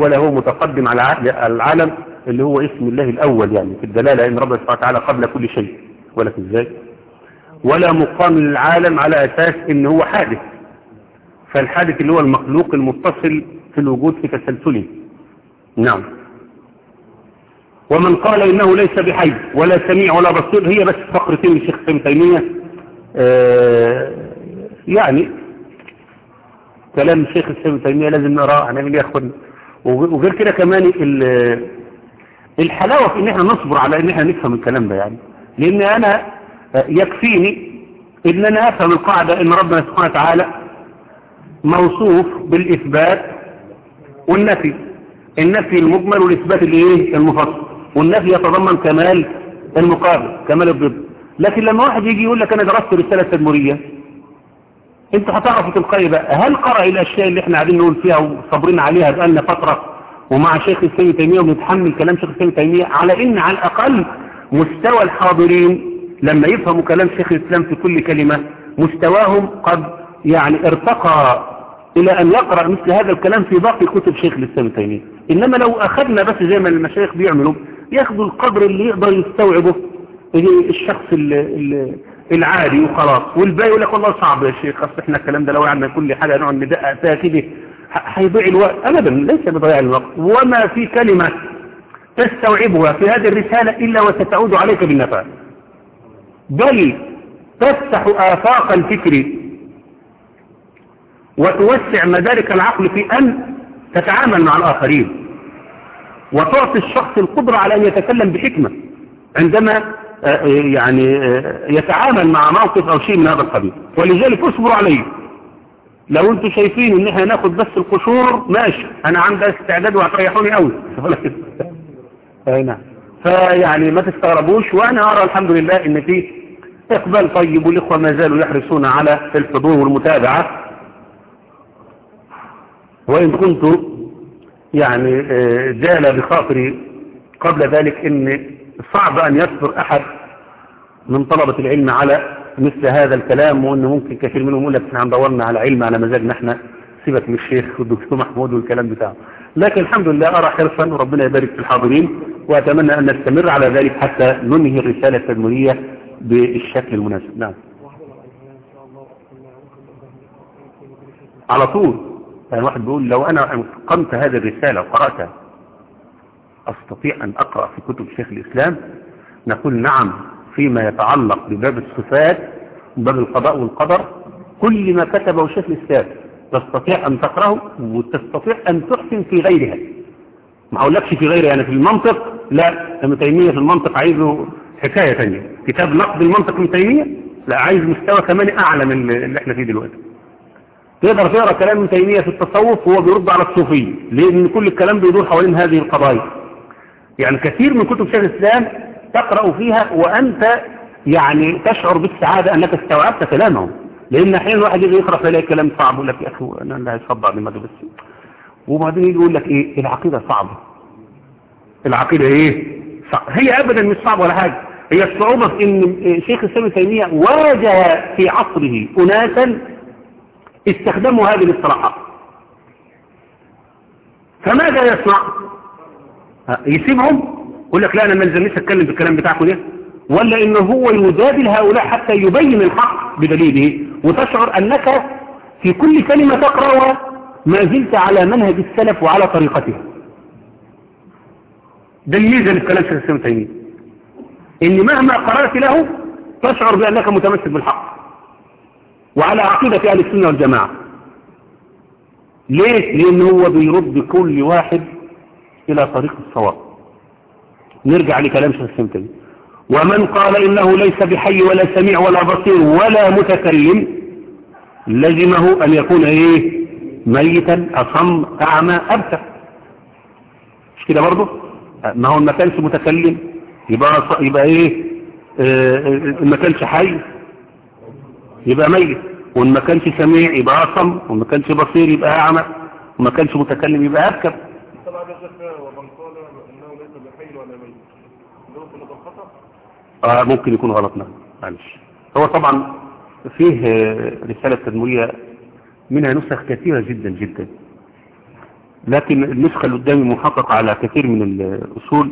ولا هو متقدم على العالم اللي هو اسم الله الأول يعني في الدلالة إن ربنا سبحانه وتعالى قبل كل شيء ولكن إزاي؟ ولا مقام للعالم على أساس إن هو حادث. فالحادث اللي هو المخلوق المتصل في الوجود في تسلسله. نعم. ومن قال إنه ليس بحي ولا سميع ولا بصير هي بس فقرتين للشيخ ابن تيمية. آه يعني كلام الشيخ ابن تيمية لازم نقرأه هنعمل إيه يا وغير كده كمان الحلاوة في إن إحنا نصبر على إن إحنا نفهم الكلام ده يعني. لأن أنا يكفيني إن أنا أفهم القاعدة إن ربنا سبحانه وتعالى موصوف بالإثبات والنفي. النفي المجمل والإثبات الايه المفصل. والنفي يتضمن كمال المقابل كمال الضد. لكن لما واحد يجي يقول لك أنا درست رسالة تدمرية أنت هتعرفوا تلقائي بقى. هل قرأ الاشياء اللي إحنا قاعدين نقول فيها وصابرين عليها بقالنا فترة ومع شيخ السيد تيمية ونتحمل كلام شيخ السيد تيمية على إن على الأقل مستوى الحاضرين لما يفهموا كلام شيخ الإسلام في كل كلمة مستواهم قد يعني ارتقى إلى أن يقرأ مثل هذا الكلام في باقي كتب شيخ الإسلام تيمية إنما لو أخذنا بس زي ما المشايخ بيعملوا ياخدوا القدر اللي يقدر يستوعبه الشخص العادي وخلاص. والباقي يقول لك والله صعب يا شيخ أصل إحنا الكلام ده لو قعدنا كل حاجة نقعد ندقق فيها كده هيضيع الوقت. ابدا ليس بضياع الوقت. وما في كلمة تستوعبها في هذه الرسالة إلا وستعود عليك بالنفع. بل تفتح آفاق الفكر وتوسع مدارك العقل في أن تتعامل مع الآخرين وتعطي الشخص القدرة على أن يتكلم بحكمة عندما يعني يتعامل مع موقف أو شيء من هذا القبيل. ولذلك اصبروا عليه. لو أنتم شايفين إن إحنا ناخد بس القشور ماشي. أنا عندي استعداد وهتريحوني قوي أي نعم. فيعني ما تستغربوش وأنا أرى الحمد لله إن في إقبال طيب والإخوة ما زالوا يحرصون على الحضور والمتابعة. وإن كنت يعني جال بخاطري قبل ذلك إن صعب أن يصبر أحد من طلبة العلم على مثل هذا الكلام وأنه ممكن كثير منهم يقول لك إحنا دورنا على علم على مزاجنا إحنا سيبك من الشيخ والدكتور محمود والكلام بتاعه. لكن الحمد لله أرى حرصا وربنا يبارك في الحاضرين وأتمنى أن نستمر على ذلك حتى ننهي الرسالة التدمرية بالشكل المناسب. نعم. على طول. يعني واحد بيقول لو أنا قمت هذه الرسالة وقرأتها أستطيع أن أقرأ في كتب شيخ الإسلام؟ نقول نعم فيما يتعلق بباب الصفات وباب القضاء والقدر كل ما كتبه شيخ الإسلام. تستطيع أن تقرأه وتستطيع أن تحسن في غيرها. ما أقولكش في غيرها يعني في المنطق لا ابن تيمية في المنطق عايزه حكاية ثانية كتاب نقد المنطق ابن تيمية؟ لا عايز مستوى كمان أعلى من اللي إحنا فيه دلوقتي. تقدر تقرأ كلام ابن تيمية في التصوف وهو بيرد على الصوفية لأن كل الكلام بيدور حوالين هذه القضايا. يعني كثير من كتب شيخ الإسلام تقرأ فيها وأنت يعني تشعر بالسعادة أنك استوعبت كلامهم. لأن أحيانا الواحد يجي يقرأ فيلاقي كلام صعب يقول لك يا أخي أنا اللي هيصدع دماغي بس وبعدين يجي يقول لك إيه؟ العقيدة صعبة. العقيدة إيه؟ صعب. هي أبدا مش صعبة ولا حاجة. هي الصعوبة في أن شيخ الإسلام تيمية واجه في عصره أناسا استخدموا هذه الاصطلاحات. فماذا يصنع؟ يسيبهم؟ يقول لك لا أنا ما نزلنيش أتكلم بالكلام بتاعكم ده. ولا ان هو يجادل هؤلاء حتى يبين الحق بدليله. وتشعر أنك في كل كلمة تقرأها ما زلت على منهج السلف وعلى طريقته ده الميزة اللي في كلام شيخ الإسلام تيمية. إن مهما قرأت له تشعر بأنك متمسك بالحق وعلى عقيدة أهل السنة والجماعة. ليه؟ لأن هو بيرد كل واحد إلى طريق الصواب. نرجع لكلام شيخ السمتين ومن قال إنه ليس بحي ولا سميع ولا بصير ولا متكلم لزمه أن يكون إيه؟ ميتا أصم أعمى أبتر. مش كده برضه؟ ما هو ما كانش متكلم يبقى يبقى إيه؟ آه ما كانش حي يبقى ميت. وإن ما كانش سميع يبقى أصم وإن ما كانش بصير يبقى أعمى وما كانش متكلم يبقى أبكر. ومن قال انه ليس بحي ولا ميت ده كله بالخطا آه ممكن يكون غلط نعم. معلش. هو طبعا فيه رسالة تدمرية منها نسخ كثيرة جدا جدا. لكن النسخة اللي قدامي محققة على كثير من الأصول.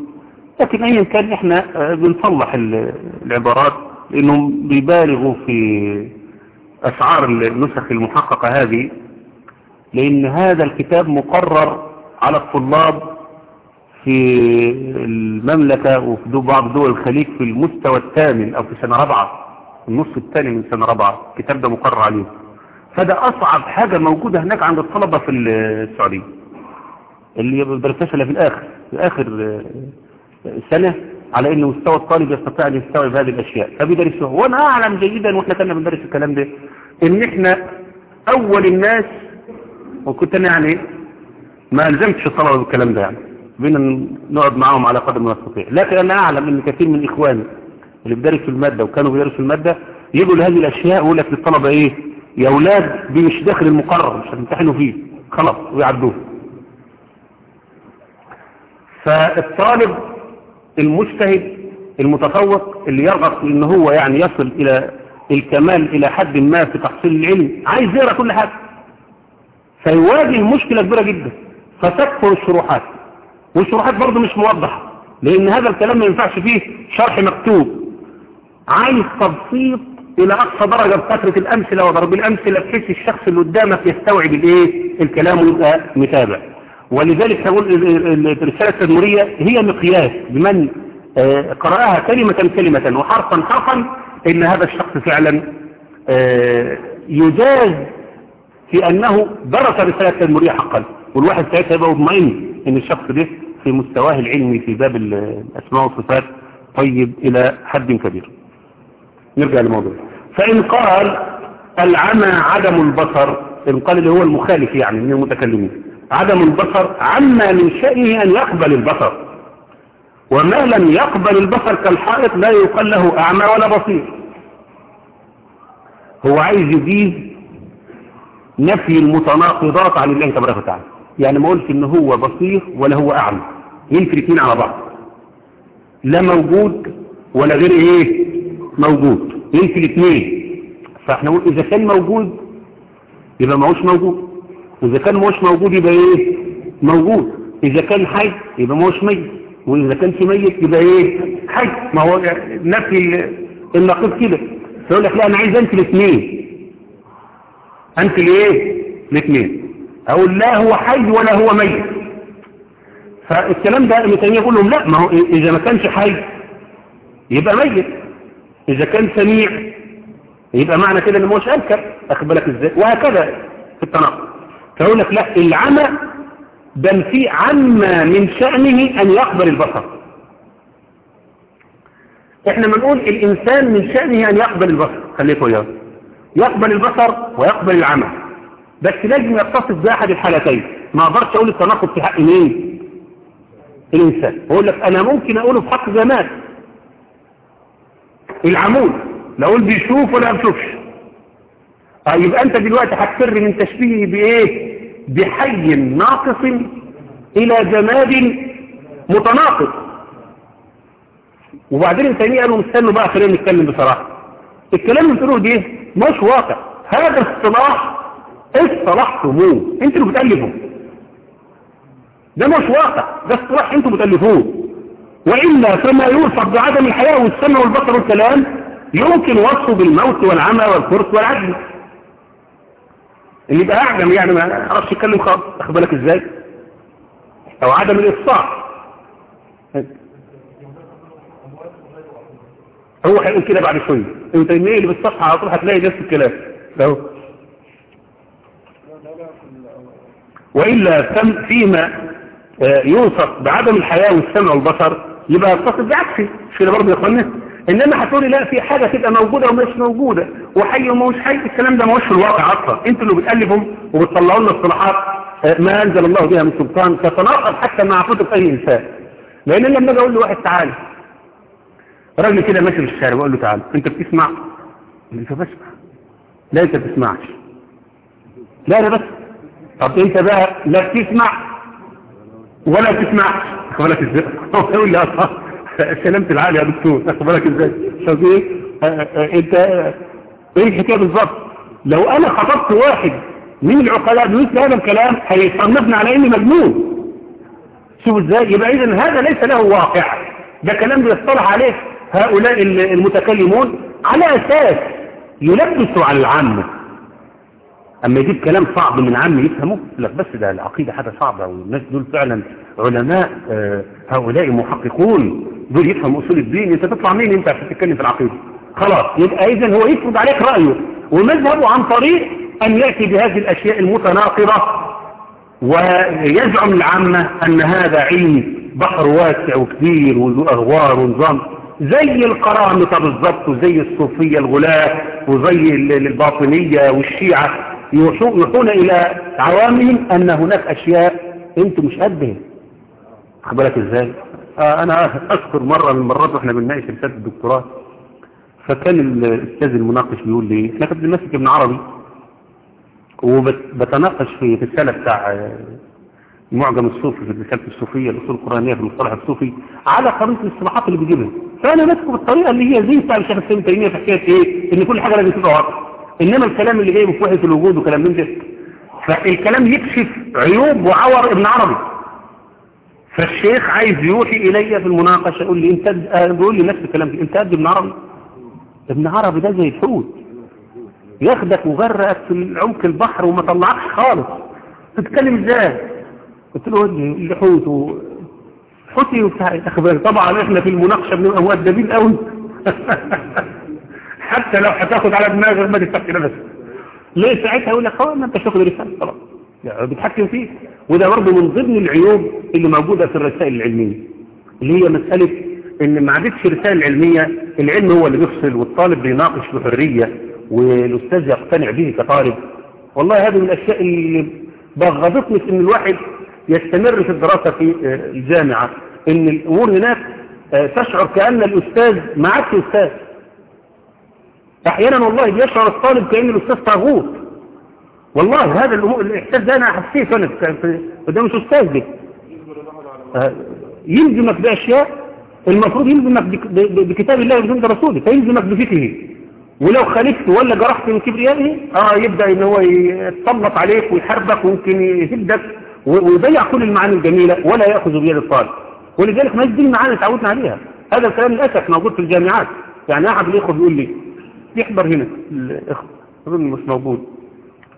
لكن أيا كان إحنا آه، بنصلح ال- العبارات لأنهم بيبالغوا في أسعار النسخ المحققة هذه لأن هذا الكتاب مقرر على الطلاب في المملكة وفي بعض دول الخليج في المستوى الثامن أو في سنة رابعة النص الثاني من سنة رابعة الكتاب ده مقرر عليه. فده أصعب حاجة موجودة هناك عند الطلبة في السعودية. اللي إلا في الآخر في آخر آه، سنة على إن مستوى الطالب يستطيع أن يستوعب هذه الأشياء. فبيدرسوها وأنا أعلم جيدا وإحنا كنا بندرس الكلام ده إن إحنا أول الناس وكنت أنا يعني ما ألزمتش الطلبة بالكلام ده يعني. بينا نقعد معاهم على قدر ما نستطيع. لكن أنا أعلم إن كثير من إخواني اللي بيدرسوا المادة وكانوا بيدرسوا المادة يجوا لهذه الأشياء ويقول لك للطلبة إيه؟ يا أولاد دي مش داخل المقرر مش هتمتحنوا فيه. خلاص ويعدوه. فالطالب المجتهد المتفوق اللي يرغب إن هو يعني يصل إلى الكمال إلى حد ما في تحصيل العلم عايز يقرأ كل حاجة. فيواجه مشكلة كبيرة جدا. فتكثر الشروحات. والشروحات برضه مش موضحة لأن هذا الكلام ما ينفعش فيه شرح مكتوب. عايز تبسيط إلى أقصى درجة بكثره الأمثلة وضرب الأمثلة بحيث الشخص اللي قدامك يستوعب الإيه؟ الكلام ويبقى متابع. ولذلك ال- الرسالة التدمرية هي مقياس بمن آه، قرأها كلمة كلمة وحرفا حرفا إن هذا الشخص فعلا آه، يجاز في أنه درس الرسالة التدمرية حقا. والواحد ساعتها يبقى مطمئن إن الشخص ده في مستواه العلمي في باب ال- الأسماء والصفات طيب إلى حد كبير. نرجع للموضوع فإن قال العمى عدم البصر إن قال اللي هو المخالف يعني من المتكلمين. عدم البصر عما من شأنه أن يقبل البصر. وما لم يقبل البصر كالحائط لا يقال له أعمى ولا بصير. هو عايز يجيب نفي المتناقضات عن الله تبارك وتعالى. يعني ما قلت إن هو بصير ولا هو أعمى. ينفي الاثنين على بعض. لا موجود ولا غير إيه؟ موجود. ينفي الاثنين فإحنا نقول إذا كان موجود يبقى ما هوش موجود. وإذا كان ما هوش موجود يبقى إيه؟ موجود. إذا كان حي يبقى ما هوش ميت. وإذا كان في ميت يبقى إيه؟ حي. ما هو نفي النقيض كده. فيقول لك لا أنا عايز انفي الاثنين انفي الايه الاثنين أقول لا هو حي ولا هو ميت. فالكلام ده ابن تيمية يقول لهم لا ما هو إذا ما كانش حي يبقى ميت. إذا كان سميع يبقى معنى كده إن مش أنكر. أخد بالك إزاي؟ وهكذا في التناقض. فيقول لك لا العمى بل في عما من شأنه أن يقبل البصر. إحنا بنقول الإنسان من شأنه أن يقبل البصر. خليكم يا يقبل البصر ويقبل العمى. بس لازم يتصف بأحد الحالتين. ما أقدرش أقول التناقض في حق مين. الإنسان. أقول لك أنا ممكن اقوله في حق جمال العمود. لا أقول بيشوف ولا بيشوفش. آه يبقى أنت دلوقتي هتفر من تشبيهه بإيه؟ بحي ناقص إلى جماد متناقض. وبعدين التانية قالوا استنوا بقى خلينا نتكلم بصراحة. الكلام اللي بتقولوه ده مش واقع. هذا اصطلاح اصطلحتموه. أنتوا اللي بتألفوا ده مش واقع ده اصطلاح أنتوا بتألفوه. وإلا فما يوصف بعدم الحياة والسمع والبصر والكلام يمكن وصفه بالموت والعمى والكرس والعجز اللي يبقى أعجم يعني ما يعرفش يتكلم خالص أخد بالك إزاي؟ أو عدم الإفصاح. هو هيقول كده بعد شوية. أنت إيه اللي بالصفحة على طول هتلاقي نفس الكلام. أهو. وإلا فيما يوصف بعدم الحياة والسمع والبصر يبقى يتصف بعكسه مش كده برضه يا اخوانا إنما هتقولي لا في حاجة تبقى موجودة ومش موجودة وحي ومش حي الكلام ده ما هوش في الواقع أصلا. أنتوا اللي بتألفهم وبتطلعوا لنا اصطلاحات آه، ما أنزل الله بها من سلطان تتناقض حتى مع فطرة أي إنسان. لأن لما أجي أقول لواحد تعالى راجل كده ماشي في الشارع بقول له تعالى أنت بتسمع؟ أنت بسمع. لا أنت بتسمعش. لا أنا بس طب أنت بقى لا بتسمع ولا بالك إزاي هو يقول لي أصلا سلامة العالي يا دكتور. آه، آه، انت آه، إيه الحكاية بالظبط لو أنا خطبت واحد مين العقلاء بمثل هذا الكلام هيصنفنا على إني مجنون. شوف إزاي؟ يبقى اذا هذا ليس له واقع. ده كلام بيصطلح عليه هؤلاء المتكلمون على أساس يلبسوا على العامة. أما يجيب كلام صعب من عام يفهمه لك بس ده العقيدة حاجة صعبة والناس دول فعلا علماء آه هؤلاء محققون دول يفهموا أصول الدين أنت تطلع مين أنت عشان تتكلم في العقيدة؟ خلاص يبقى اذا هو يفرض عليك رأيه ومذهبه عن طريق أن يأتي بهذه الأشياء المتناقضة ويزعم العامة أن هذا علم بحر واسع وكبير وذو أغوار ونظام زي القرامطة بالضبط وزي الصوفية الغلاة وزي الباطنية والشيعة. يوحون إلى عوامهم أن هناك أشياء أنتم مش قدهم بالك إزاي؟ آه أنا أذكر مرة من المرات وإحنا بنناقش رسالة الدكتوراه فكان الأستاذ المناقش بيقول لي إحنا كنت بنمسك ابن عربي وبتناقش في الرسالة بتاع المعجم الصوفي في الرسالة الصوفية الأصول القرآنية في المصطلح الصوفي على خريطة الاصطلاحات اللي بيجيبها. فأنا ماسكه بالطريقة اللي هي زي بتاع الشيخ السيد تيمية في حكاية إيه؟ إن كل حاجة لازم تبقى واضحة. إنما الكلام اللي جايبه في وحدة الوجود وكلام من ده. فالكلام يكشف عيوب وعور ابن عربي. فالشيخ عايز يوحي إلي في المناقشة يقول لي أنت بيقول لي نفس الكلام قد ابن عربي؟ ابن عربي ده زي الحوت. ياخدك وغرقك في عمق البحر وما طلعكش خالص. تتكلم إزاي؟ قلت له اللي حوت و... حوتي وبتاع. طبعا إحنا في المناقشة بنبقى مؤدبين قوي. حتى لو هتاخد على دماغك ما تفتحش نفسك ليه ساعتها يقول لك أه ما أنت شغل رسالة. خلاص يعني بتحكم فيه. وده برضه من ضمن العيوب اللي موجودة في الرسائل العلمية اللي هي مسألة إن ما عادتش رسائل علمية العلم هو اللي بيفصل والطالب بيناقش بحرية والأستاذ يقتنع به كطالب. والله هذه من الأشياء اللي بغضتني في إن الواحد يستمر في الدراسة في الجامعة. إن الأمور هناك تشعر كأن الأستاذ ما عادش أستاذ. أحيانا والله بيشعر الطالب كأن الأستاذ طاغوت. والله هذا الاحساس ده أنا حسيته أنا مش أستاذ ده يلزمك بأشياء المفروض يلزمك بكتاب الله وسنة رسوله فيلزمك بفكره. ولو خالفت ولا جرحت من كبريائه آه يبدأ إن هو يتسلط عليك ويحاربك ويمكن يهدك ويضيع كل المعاني الجميلة ولا يأخذ بيد الطالب. ولذلك ما دي المعاني تعودنا عليها. هذا الكلام للأسف موجود في الجامعات. يعني أحد الإخوة بيقول لي يحضر هنا الإخوة. أظن مش موجود.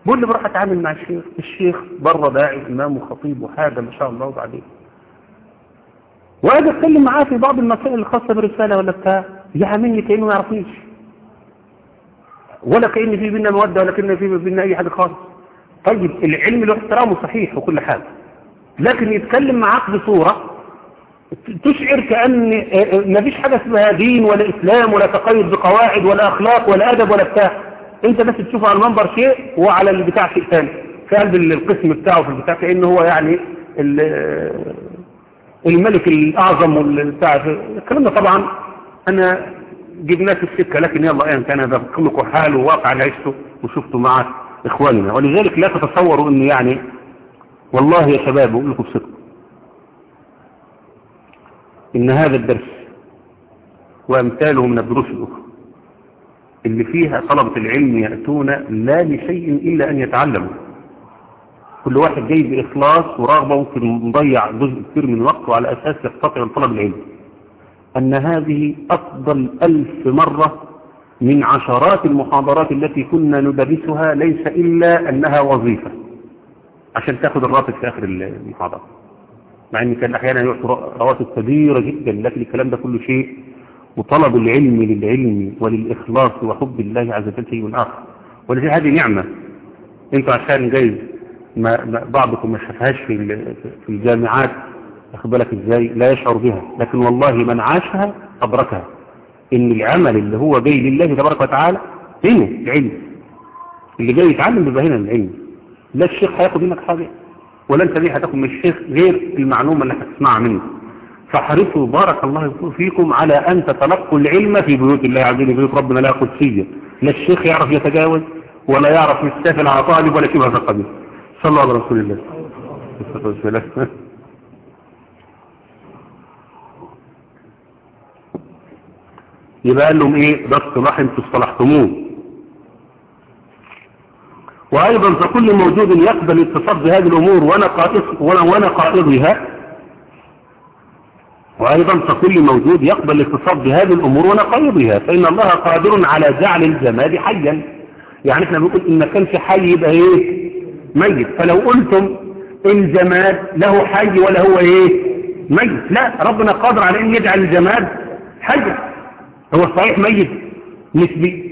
بيقول لي بروح أتعامل مع الشيخ. الشيخ بره داعي إمام وخطيب وحاجة ما شاء الله وبعدين. وأجي أتكلم معاه في بعض المسائل الخاصة بالرسالة ولا بتاع. يعاملني كأنه ما يعرفنيش. ولا كأن في بينا مودة ولا كأن في بينا أي حاجة خالص. طيب العلم له احترامه صحيح وكل حاجة. لكن يتكلم معاك بصورة تشعر كأن ما فيش حاجة اسمها دين ولا إسلام ولا تقيد بقواعد ولا أخلاق ولا أدب ولا بتاع. أنت بس تشوفه على المنبر شيء وعلى البتاع شيء ثاني في قلب القسم بتاعه في البتاع كأنه هو يعني الملك الأعظم والبتاع الكلام ده طبعا أنا جبناه في السكة لكن يلا إيه كان هذا كلكم حال وواقع عشته وشفته مع إخواننا. ولذلك لا تتصوروا أنه يعني والله يا شباب أقول لكم بصدق إن هذا الدرس وأمثاله من الدروس الأخرى اللي فيها طلبة العلم يأتون لا لشيء إلا أن يتعلموا. كل واحد جاي بإخلاص ورغبة ممكن مضيع جزء كثير من وقته على أساس يقتطع طلب العلم. أن هذه أفضل ألف مرة من عشرات المحاضرات التي كنا ندرسها ليس إلا أنها وظيفة عشان تاخد الراتب في آخر المحاضرة. مع أن كان أحيانا يعطي رواتب كبيرة جدا لكن الكلام ده كله شيء وطلب العلم للعلم وللإخلاص وحب الله عز وجل شيء آخر. ولذلك هذه نعمة. أنتوا عشان جايز ما بعضكم ما شافهاش في في الجامعات واخد بالك إزاي؟ لا يشعر بها. لكن والله من عاشها أدركها. إن العمل اللي هو جاي لله تبارك وتعالى هنا العلم. اللي جاي يتعلم بيبقى هنا العلم. لا الشيخ هياخد منك حاجة. ولا انت ليه من الشيخ غير المعلومة اللي هتسمعها منه. فحرصوا بارك الله فيكم على أن تتلقوا العلم في بيوت الله عز وجل بيوت ربنا لا قدسية. لا الشيخ يعرف يتجاوز ولا يعرف يستافل على طالب ولا شبه صلى الله على رسول الله. يبقى قال لهم إيه؟ ده اصطلاح أنتوا اصطلحتموه وأيضا فكل موجود يقبل اتصاف بهذه الأمور ونقائضها. وأيضا فكل موجود يقبل الاتصاف بهذه الأمور ونقائضها. فإن الله قادر على جعل الجماد حيا. يعني إحنا بنقول إن ما كانش حي يبقى إيه؟ ميت. فلو قلتم الجماد له حي ولا هو إيه؟ ميت. لا ربنا قادر على إن يجعل الجماد حيا هو صحيح ميت؟ نسبي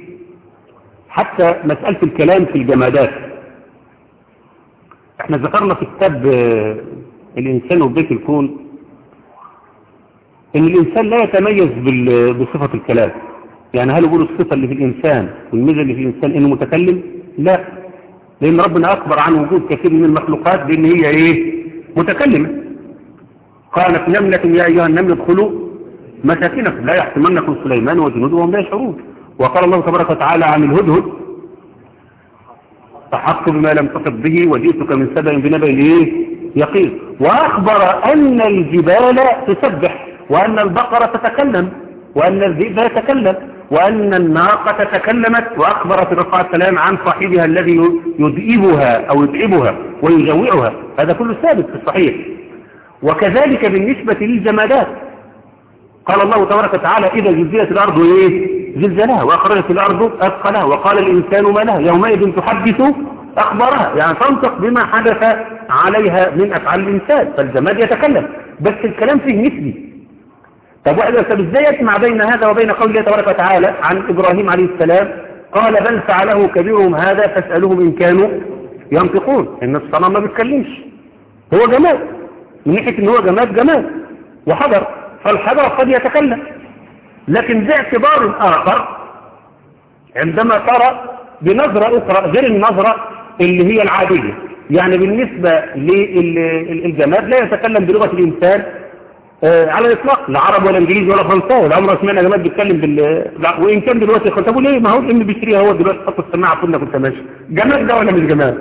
حتى مسألة الكلام في الجمادات. إحنا ذكرنا في كتاب الإنسان وبيت الكون إن الإنسان لا يتميز بصفة الكلام. يعني هل يقول الصفة اللي في الإنسان والميزة اللي في الإنسان إنه متكلم؟ لا. لأن ربنا أخبر عن وجود كثير من المخلوقات بأن هي إيه؟ متكلمة. قالت نملة يا أيها النمل ادخلوا مساكنكم. لا يحتمنكم سليمان وجنوده وهم لا يشعرون. وقال الله تبارك وتعالى عن الهدهد فحق بما لم تحط به وجئتك من سبأ بنبأ إيه يقين. وأخبر أن الجبال تسبح وأن البقرة تتكلم وأن الذئب يتكلم وأن الناقة تكلمت وأخبر في الرقاء السلام عن صاحبها الذي يدئبها أو يدعبها ويجوعها. هذا كله ثابت في الصحيح. وكذلك بالنسبة للجمادات قال الله تبارك وتعالى إذا زلزلت الأرض إيه؟ زلزالها وأخرجت الأرض أثقلها وقال الإنسان ما لها؟ يومئذ تحدث أخبارها. يعني تنطق بما حدث عليها من أفعال الإنسان فالجماد يتكلم. بس الكلام فيه نسبي طب طب إزاي يجمع بين هذا وبين قول الله تبارك وتعالى عن إبراهيم عليه السلام؟ قال بل فعله كبيرهم هذا فاسألوهم إن كانوا ينطقون. إن الصنم ما بيتكلمش. هو جماد. من ناحية إن هو جماد جماد. وحجر فالحجر قد يتكلم. لكن باعتبار آخر عندما ترى بنظرة أخرى غير النظرة اللي هي العادية. يعني بالنسبة للجماد لا يتكلم بلغة الإنسان آه على الإطلاق. لا عرب ولا إنجليزي ولا فرنساوي. لا عمره سمعنا جماد بيتكلم بال وإن كان دلوقتي طب ليه؟ ما هو اللي بيشتريها هو دلوقتي. حط السماعة كنا كنت ماشي. جماد ده ولا مش جماد.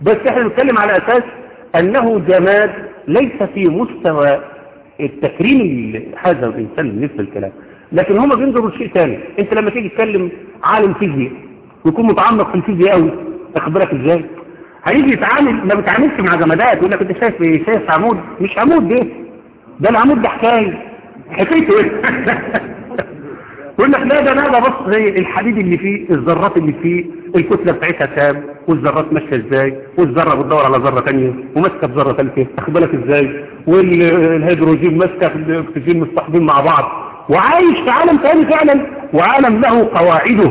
بس إحنا بنتكلم على أساس أنه جماد ليس في مستوى التكريم هذا الإنسان بالنسبة للكلام لكن هما بينظروا لشيء ثاني أنت لما تيجي تكلم عالم فيزياء ويكون متعمق في الفيزياء قوي اخبرك إزاي؟ هيجي يتعامل ما بيتعاملش مع جمادات يقول لك أنت شايف إيه؟ شايف عمود؟ مش عمود ده ده العمود ده حكاية. حكايته إيه؟ يقول لك لا ده لا ده بص زي الحديد اللي فيه الذرات اللي فيه. الكتلة بتاعتها كام؟ والذرات ماشية إزاي؟ والذرة بتدور على ذرة ثانية وماسكة في ذرة ثالثه تاخد بالك إزاي؟ والهيدروجين ماسكة في الأكسجين مصطحبين مع بعض. وعايش في عالم ثاني فعلا وعالم له قواعده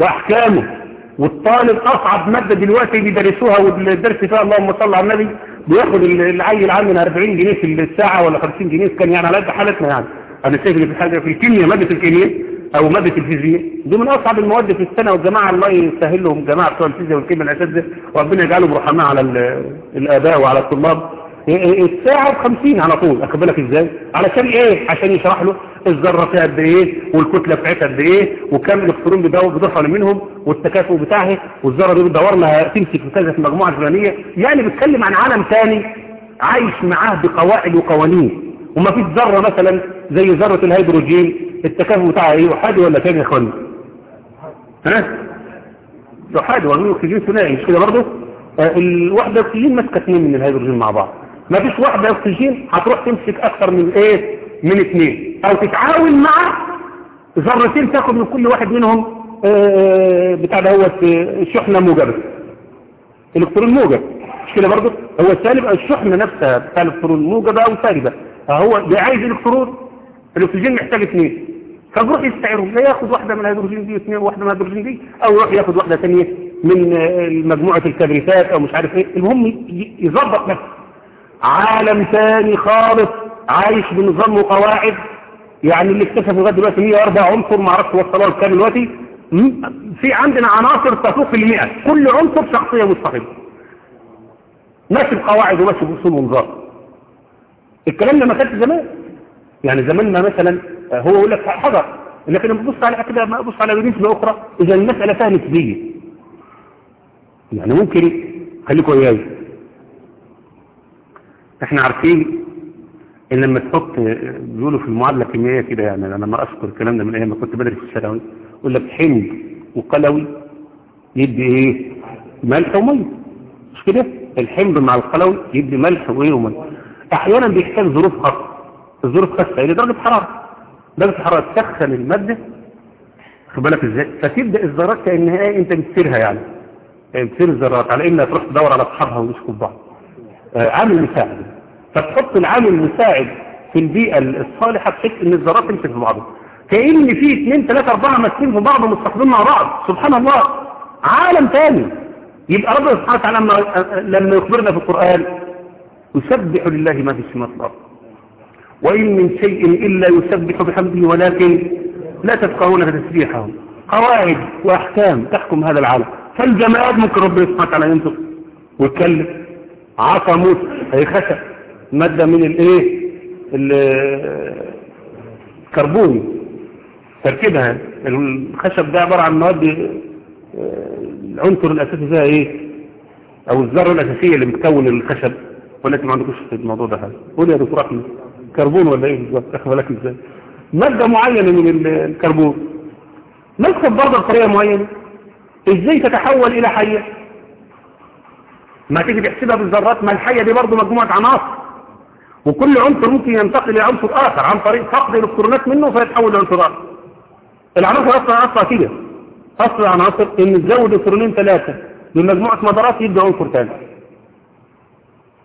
وأحكامه. والطالب أصعب مادة دلوقتي بيدرسوها والدرس فيها اللهم صل على النبي بياخد العيل عندنا 40 جنيه في الساعة ولا 50 جنيه كان يعني على قد حالتنا يعني. أنا شايف اللي في حاجة في الكيمياء مادة الكيمياء أو ماده الفيزياء دي من أصعب المواد في السنة والجماعة الله يسهل لهم جماعة بتوع الفيزياء والكيمياء الاساتذه وربنا يجعلهم رحماء على الاباء وعلى الطلاب. الساعة بخمسين على طول. اخد بالك إزاي؟ علشان إيه؟ عشان يشرح له الذرة فيها قد إيه والكتلة بتاعتها قد إيه وكم الإلكترون بيدخل منهم والتكافؤ بتاعها والذرة دي بتدور لها تمسك في كذا في المجموعة الفلانية. يعني بيتكلم عن عالم ثاني عايش معاه بقواعد وقوانين. وما فيش ذرة مثلا زي ذرة الهيدروجين. التكافؤ بتاعها إيه؟ وحادي ولا ثاني يا إخواني؟ ها؟ وحادي ولا اكسجين ثنائي مش كده برضه؟ الوحدة اكسجين ماسكه اثنين من الهيدروجين مع بعض. ما فيش واحدة أكسجين هتروح تمسك أكثر من إيه؟ من اثنين أو تتعاون مع ذرتين تاخد من كل واحد منهم آه بتاع دوت شحنة موجبة. الكترون موجب مش كده برضه؟ هو السالب الشحنة نفسها بتاع الالكترون موجبة أو سالبة. فهو عايز الإلكترون الأكسجين محتاج اثنين فبروح يستعيرهم. لا ياخد واحدة من الهيدروجين دي واثنين واحدة من الهيدروجين دي أو يروح ياخد واحدة ثانية من مجموعة الكبريتات أو مش عارف إيه. المهم يظبط نفسه. عالم ثاني خالص عايش بنظام وقواعد يعني اللي اكتشفوا لغاية دلوقتي 104 عنصر ما أعرفش وصلوها لكام دلوقتي. في عندنا عناصر تفوق ال100 كل عنصر شخصية مستقلة. ماشي بقواعد وماشي بأصول ونظام الكلام ده ما كانش زمان. يعني زمان ما مثلا هو يقول لك حجر لكن لما تبص عليها كده ما ابص على نسبه أخرى إذا المسألة فيها نسبيه يعني ممكن خليكم وياي. إحنا عارفين إن لما تحط بيقولوا في المعادلة الكيميائية كده يعني أنا ما أذكر الكلام ده من أيام ما كنت بدرس في الثانوي يقول لك حمض وقلوي يدي إيه؟ ملح وميه مش كده؟ الحمض مع القلوي يدي ملح وإيه وميه أحيانا بيحتاج ظروف خاصة. الظروف خاصة يعني درجة حرارة. درجه الحراره تسخن المادة. خد بالك إزاي؟ فتبدأ الذرات كانها إيه؟ انت بتسيرها يعني. يعني بتسير الذرات على إنها تروح تدور على أصحابها ويمسكوا في بعض. آه عامل مساعد. فتحط العامل المساعد في البيئة الصالحة بحيث إن الذرات تمسك في بعضها كأن في اثنين ثلاثة أربعة ماسكين في بعض ومستقبلين مع بعض. سبحان الله. عالم ثاني يبقى ربنا سبحانه وتعالى لما, يخبرنا في القرآن يسبح لله ما في السماوات والأرض. وإن من شيء إلا يسبح بحمده ولكن لا تفقهون تسبيحهم قواعد وأحكام تحكم هذا العالم. فالجماد ممكن ربنا سبحانه وتعالى ينطق ويتكلم. عصا موسى هي خشب. مادة من الايه الكربون. تركيبها. الخشب ده عبارة عن مواد العنصر الأساسي فيها إيه؟ أو الذرة الأساسية اللي بتكون الخشب. ولا انت ما عندكوش في الموضوع ده هذا قول يا دكتور أحمد. كربون ولا إيه؟ بالظبط اخد بالك إزاي؟ مادة معينة من الكربون. ماسكه برضه بطريقة معينة. إزاي تتحول إلى حية؟ ما تيجي تحسبها بالذرات ما الحية دي برضه مجموعة عناصر. وكل عنصر ممكن ينتقل إلى عنصر آخر عن طريق فقد الالكترونات منه فيتحول لعنصر آخر. العناصر أصلا أصلا كده. اصل العناصر إن تزود الكترونين ثلاثة بمجموعة مدارات يبدأ عنصر ثاني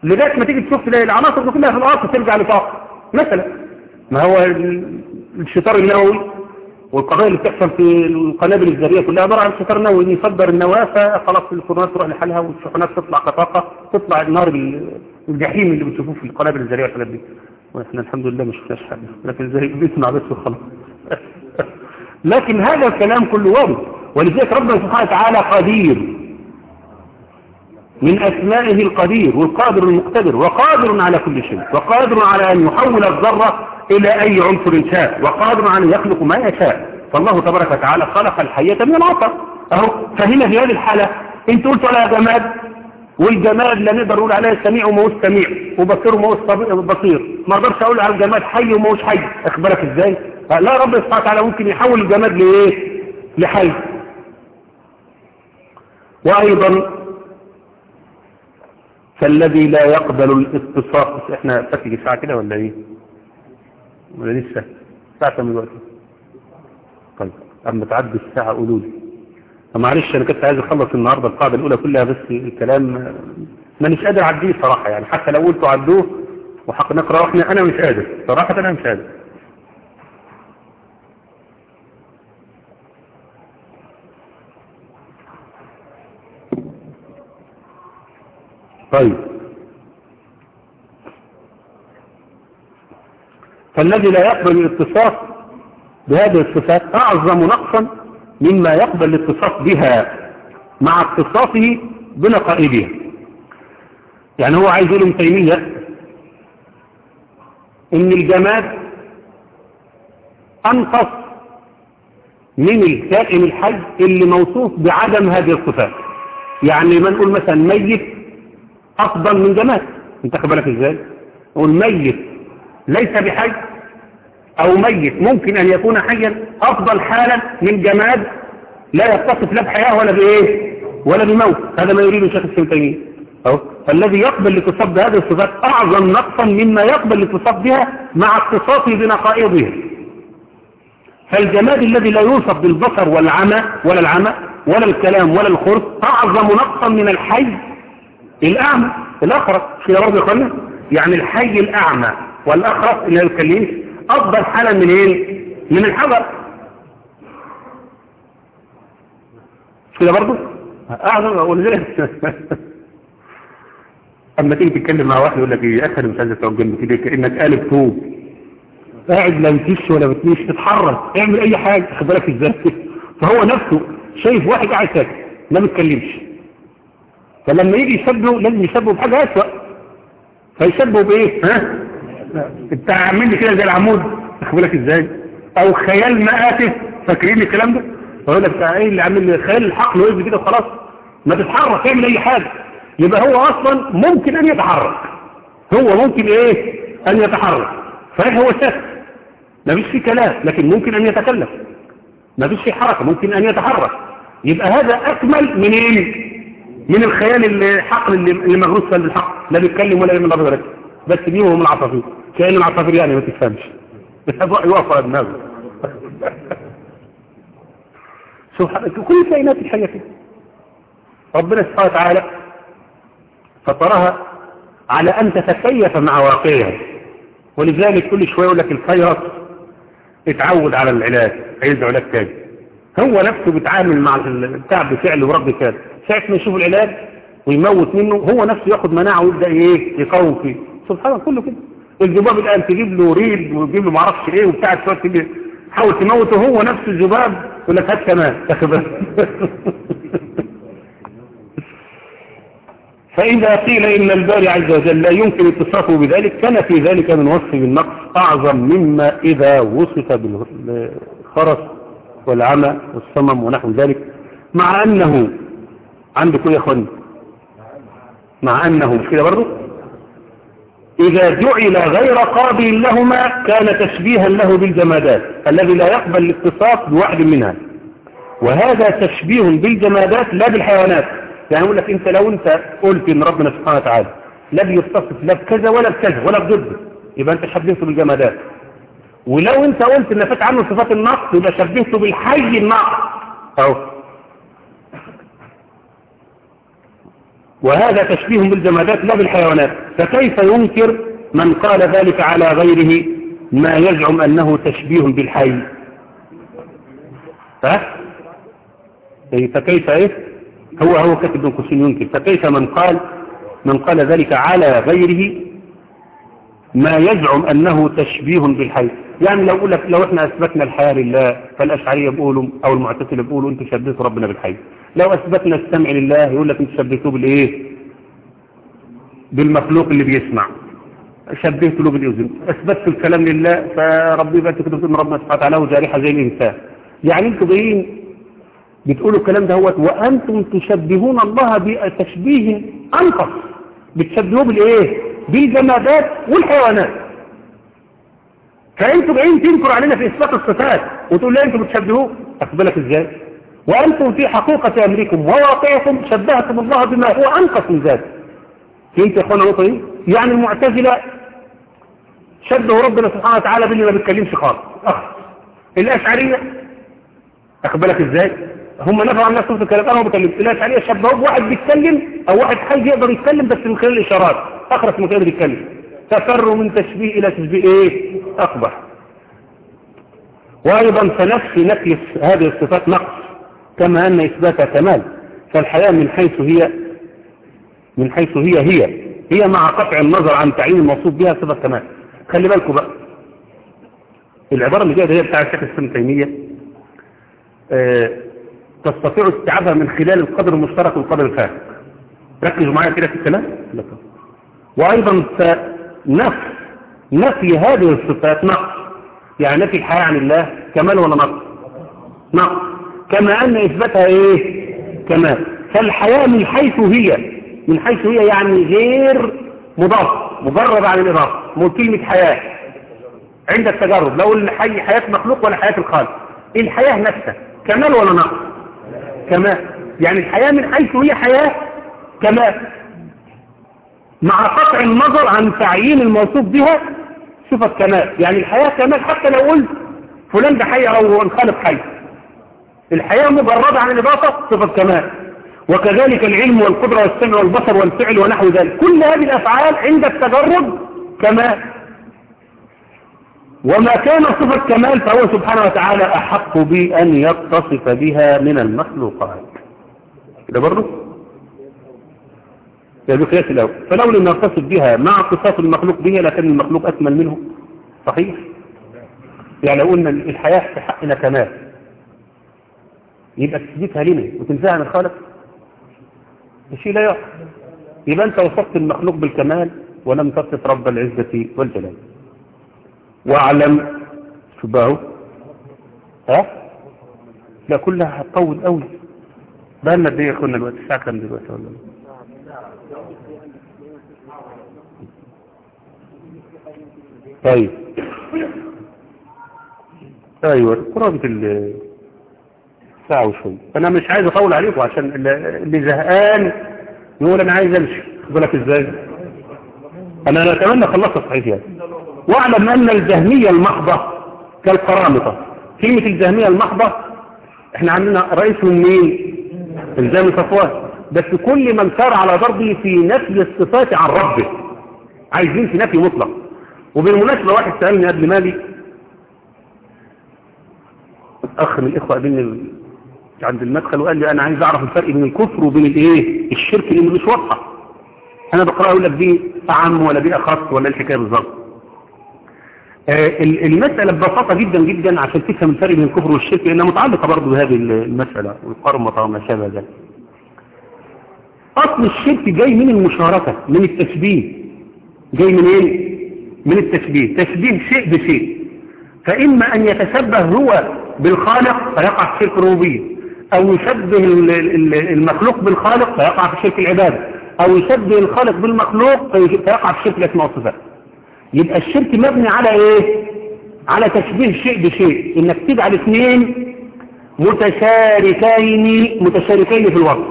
لذلك ما تيجي تشوف تلاقي العناصر كلها في الأرض ترجع لطاقة مثلا ما هو الشطار النووي؟ والقضايا اللي بتحصل في القنابل الذرية كلها عبارة عن شطار نووي يصدر النواه فخلاص الالكترونات تروح لحالها والشحنات تطلع كطاقة تطلع النار الجحيم اللي بتشوفوه في القنابل الذرية والحاجات دي. وإحنا الحمد لله ما شفناش حاجة لكن زي بنسمع بس وخلاص. لكن هذا الكلام كله واضح ولذلك ربنا سبحانه وتعالى قدير. من أسمائه القدير والقادر المقتدر وقادر على كل شيء وقادر على أن يحول الذرة إلى أي عنصر شاء وقادر على أن يخلق ما يشاء. فالله تبارك وتعالى خلق الحية من العطر أهو فهنا في هذه الحالة؟ انت قلت على جماد والجماد لا نقدر نقول عليه سميع وما هوش سميع وبصير وما هوش بصير. ما أقدرش أقول على الجماد حي وما هوش حي. أخبرك إزاي؟ لا رب سبحانه وتعالى ممكن يحول الجماد لإيه؟ لحي. وأيضا فالذي لا يقبل الاتصاف إحنا فاتك ساعة كده ولا إيه؟ ولا لسه؟ ساعة من الوقت طيب أما تعدي الساعة قولوا لي. معلش أنا كنت عايز أخلص النهاردة القاعدة الأولى كلها بس الكلام مانيش قادر أعديه صراحة يعني حتى لو قلتوا عدوه وحق نقرأ وإحنا أنا مش قادر صراحة أنا مش قادر. طيب. فالذي لا يقبل الاتصاف بهذه الصفات أعظم نقصا مما يقبل الاتصاف بها مع اتصافه بنقائدها يعني هو عايز يقول ابن تيمية إن الجماد أنقص من الكائن الحي اللي موصوف بعدم هذه الصفات. يعني ما نقول مثلا ميت أفضل من جماد أنت بالك إزاي؟ والميت ليس بحي أو ميت. ممكن أن يكون حيا أفضل حالا من جماد لا يتصف لا بحياة ولا بإيه؟ ولا بموت. هذا ما يريد شيخ السلطانية أهو. فالذي يقبل الاتصاف بهذه الصفات أعظم نقصا مما يقبل الاتصاف بها مع اتصافه بنقائضها فالجماد الذي لا يوصف بالبصر والعمى ولا العمى ولا الكلام ولا الخرس أعظم نقصا من الحي الأعمى الأخرس في برضه يقولنا يعني الحي الأعمى والأخرس اللي يتكلمش أفضل حالة من إيه؟ من الحجر كده برضه أعظم أقول لك أما تيجي تتكلم مع واحد يقول لك إيه؟ أخي مش عايز تقعد جنبي كده كأنك قالب طوب قاعد لا بتمشي ولا بتمشي تتحرك اعمل أي حاجة خد بالك إزاي؟ فهو نفسه شايف واحد قاعد ساكت ما بيتكلمش. فلما يجي يشبهه لازم يشبهه بحاجة أسوأ. فيشبهه بإيه؟ ها؟ انت عامل لي كده زي العمود. واخد بالك إزاي؟ أو خيال مآتف فاكرين الكلام ده؟ فيقول لك إيه اللي عامل خيال الحقل ويبني كده خلاص. ما تتحرك اعمل أي حاجة. يبقى هو أصلا ممكن أن يتحرك. هو ممكن إيه؟ أن يتحرك. صحيح هو ما فيش فيه كلام لكن ممكن أن يتكلم. ما فيش فيه حركة ممكن أن يتحرك. يبقى هذا أكمل من إيه؟ من الخيال الحقل اللي, مغروس في الحق لا بيتكلم ولا يعمل ولا بس بيهم العصافير. كأن العصافير يعني ما تفهمش. يقف على دماغه. سبحان كل كائنات الحية كده ربنا سبحانه وتعالى فطرها على أن تتكيف مع واقعها. ولذلك كل شوية يقول لك الفيروس اتعود على العلاج عايز علاج تاني. هو نفسه بيتعامل مع البتاع بفعل ورب كان. ساعة ما يشوف العلاج ويموت منه هو نفسه ياخد مناعة ويبدأ إيه؟ يقاوم فيه. سبحان الله كله كده. الذباب الآن تجيب له ريد وتجيب له معرفش إيه وبتاع شوية تجيب حاول تموته هو نفس الذباب يقول لك هات كمان. فإذا قيل إن الباري عز وجل لا يمكن اتصافه بذلك كان في ذلك من وصف بالنقص أعظم مما إذا وصف بالخرس والعمى والصمم ونحو ذلك مع أنه عندكم يا أخواني. مع أنه مش كده برضه إذا جعل غير قابل لهما كان تشبيها له بالجمادات الذي لا يقبل الاتصاف بواحد منها. وهذا تشبيه بالجمادات لا بالحيوانات. يعني يقول لك أنت لو أنت قلت إن ربنا سبحانه وتعالى لا بيتصف لا بكذا ولا بكذا ولا بضده يبقى أنت شبهته بالجمادات. ولو أنت قلت إن فات عنه صفات النقص يبقى شبهته بالحي النقص. أهو. وهذا تشبيه بالجمادات لا بالحيوانات فكيف ينكر من قال ذلك على غيره؟ ما يزعم أنه تشبيه بالحي. ها؟ فكيف إيه؟ هو هو كاتب ابن قسين ينكر. فكيف من قال من قال ذلك على غيره؟ ما يزعم أنه تشبيه بالحي. يعني لو أقول لك لو إحنا أثبتنا الحياة لله فالأشعرية بيقولوا أو المعتزلة بيقولوا أنتوا شبهتوا ربنا بالحي. لو أثبتنا السمع لله يقول لك أنتوا شبهتوه بالإيه؟ بالمخلوق اللي بيسمع. شبهت له بالإذن. أثبتت الكلام لله فربي بقى تكتب أن ربنا سبحانه وتعالى جارحة زي الإنسان. يعني أنتوا جايين بتقولوا الكلام ده وأنتم تشبهون الله بتشبيه أنقص بتشبهوه بالإيه؟ بالجمادات والحيوانات. فأنتوا جايين تنكروا علينا في إثبات الصفات وتقول لي أنتوا بتشبهوه. أقبلك إزاي؟ وأنتم في حقيقة أمركم وواقعكم شبهتم الله بما هو أنقص من ذلك. فهمت يا دي يعني المعتزلة شبهوا ربنا سبحانه وتعالى باللي ما بيتكلمش خالص. أخ الأشعرية أقبلك إزاي؟ هم نفعوا عن نفسهم في الكلام أنا ما بكلم الأشعرية شبهوا بواحد بيتكلم أو واحد حي يقدر يتكلم بس من خلال الإشارات. أخرس من خلال يتكلم تفروا من تشبيه إلى تشبيه إيه؟ أقبح وأيضا فنفس نفي هذه الصفات نقص. كما أن إثباتها كمال. فالحياة من حيث هي من حيث هي هي هي مع قطع النظر عن تعيين الموصوف بها صفة كمال. خلي بالكم بقى. العبارة اللي جاية هي بتاع الشيخ السلم تيمية. أه تستطيع استيعابها من خلال القدر المشترك والقدر الفارق ركزوا معايا كده في الكلام. وأيضا نفي نفي هذه الصفات نقص. يعني نفي الحياة عن الله كمال ولا نقص؟ نقص. كما أن إثباتها إيه؟ كمال. فالحياة من حيث هي من حيث هي يعني غير مضاف مجرد عن الإضافة مو كلمة حياة. عند التجرب لو الحي حياة مخلوق ولا حياة الخالق. الحياة نفسها كمال ولا نقص؟ كمال. يعني الحياة من حيث هي حياة كمال. مع قطع النظر عن تعيين الموصوف بها صفة كمال. يعني الحياة كمال حتى لو قلت فلان ده حي أو الخالق حي. الحياة مجردة عن الإضافة صفة كمال. وكذلك العلم والقدرة والسمع والبصر والفعل ونحو ذلك. كل هذه الأفعال عند التجرد كمال. وما كان صفة كمال فهو سبحانه وتعالى أحق بأن يتصف بها من المخلوقات. ده برضه؟ يا بقياس الأول. فلو لم نتصف بها مع اتصاف المخلوق بها لكن المخلوق أكمل منه. صحيح؟ يعني لو قلنا الحياة في حقنا كمال. يبقى تثبتها لنا وتنزعها عن الخالق؟ شيء لا يحصل يبقى أنت وصفت المخلوق بالكمال ولم تصف رب العزة والجلال. واعلم. شبهه ها؟ لا كلها هتطول قوي بقى لنا قد إيه كنا دلوقتي؟ الساعة كام دلوقتي؟ ولا طيب. أيوه قرابه ال ساعة وشوية أنا مش عايز أطول عليكم عشان اللي زهقان يقول أنا عايز أمشي. أقول لك إزاي؟ أنا أتمنى خلصت صحيح يعني. واعلم أن الجهمية المحضة كالقرامطة. كلمة الجهمية المحضة إحنا عندنا رئيسهم مين الجامي صفوان بس كل من سار على ضربه في نفي الصفات عن ربه. عايزين في نفي مطلق. وبالمناسبة واحد سألني قبل مالي. أخ من الإخوة قابلني عند المدخل وقال لي أنا عايز أعرف الفرق بين الكفر وبين الإيه؟ الشرك اللي مش واضحة. أنا بقرأ أقول لك دي اعم ولا دي أخص ولا الحكاية بالظبط. آه المسألة ببساطة جدا جدا عشان تفهم الفرق بين الكفر والشرك لأنها متعلقة برضه بهذه المسألة والقرمطة وما شابه ذلك. أصل الشرك جاي من المشاركة من التشبيه. جاي من إيه؟ من التشبيه. تشبيه شيء بشيء. فإما أن يتشبه هو بالخالق فيقع في شرك الربوبية. أو يشبه المخلوق بالخالق فيقع في شرك العبادة. أو يشبه الخالق بالمخلوق فيقع في شرك الأسماء والصفات. يبقى الشرك مبني على إيه؟ على تشبيه شيء بشيء. إنك تجعل اثنين متشاركين متشاركين في الوصف.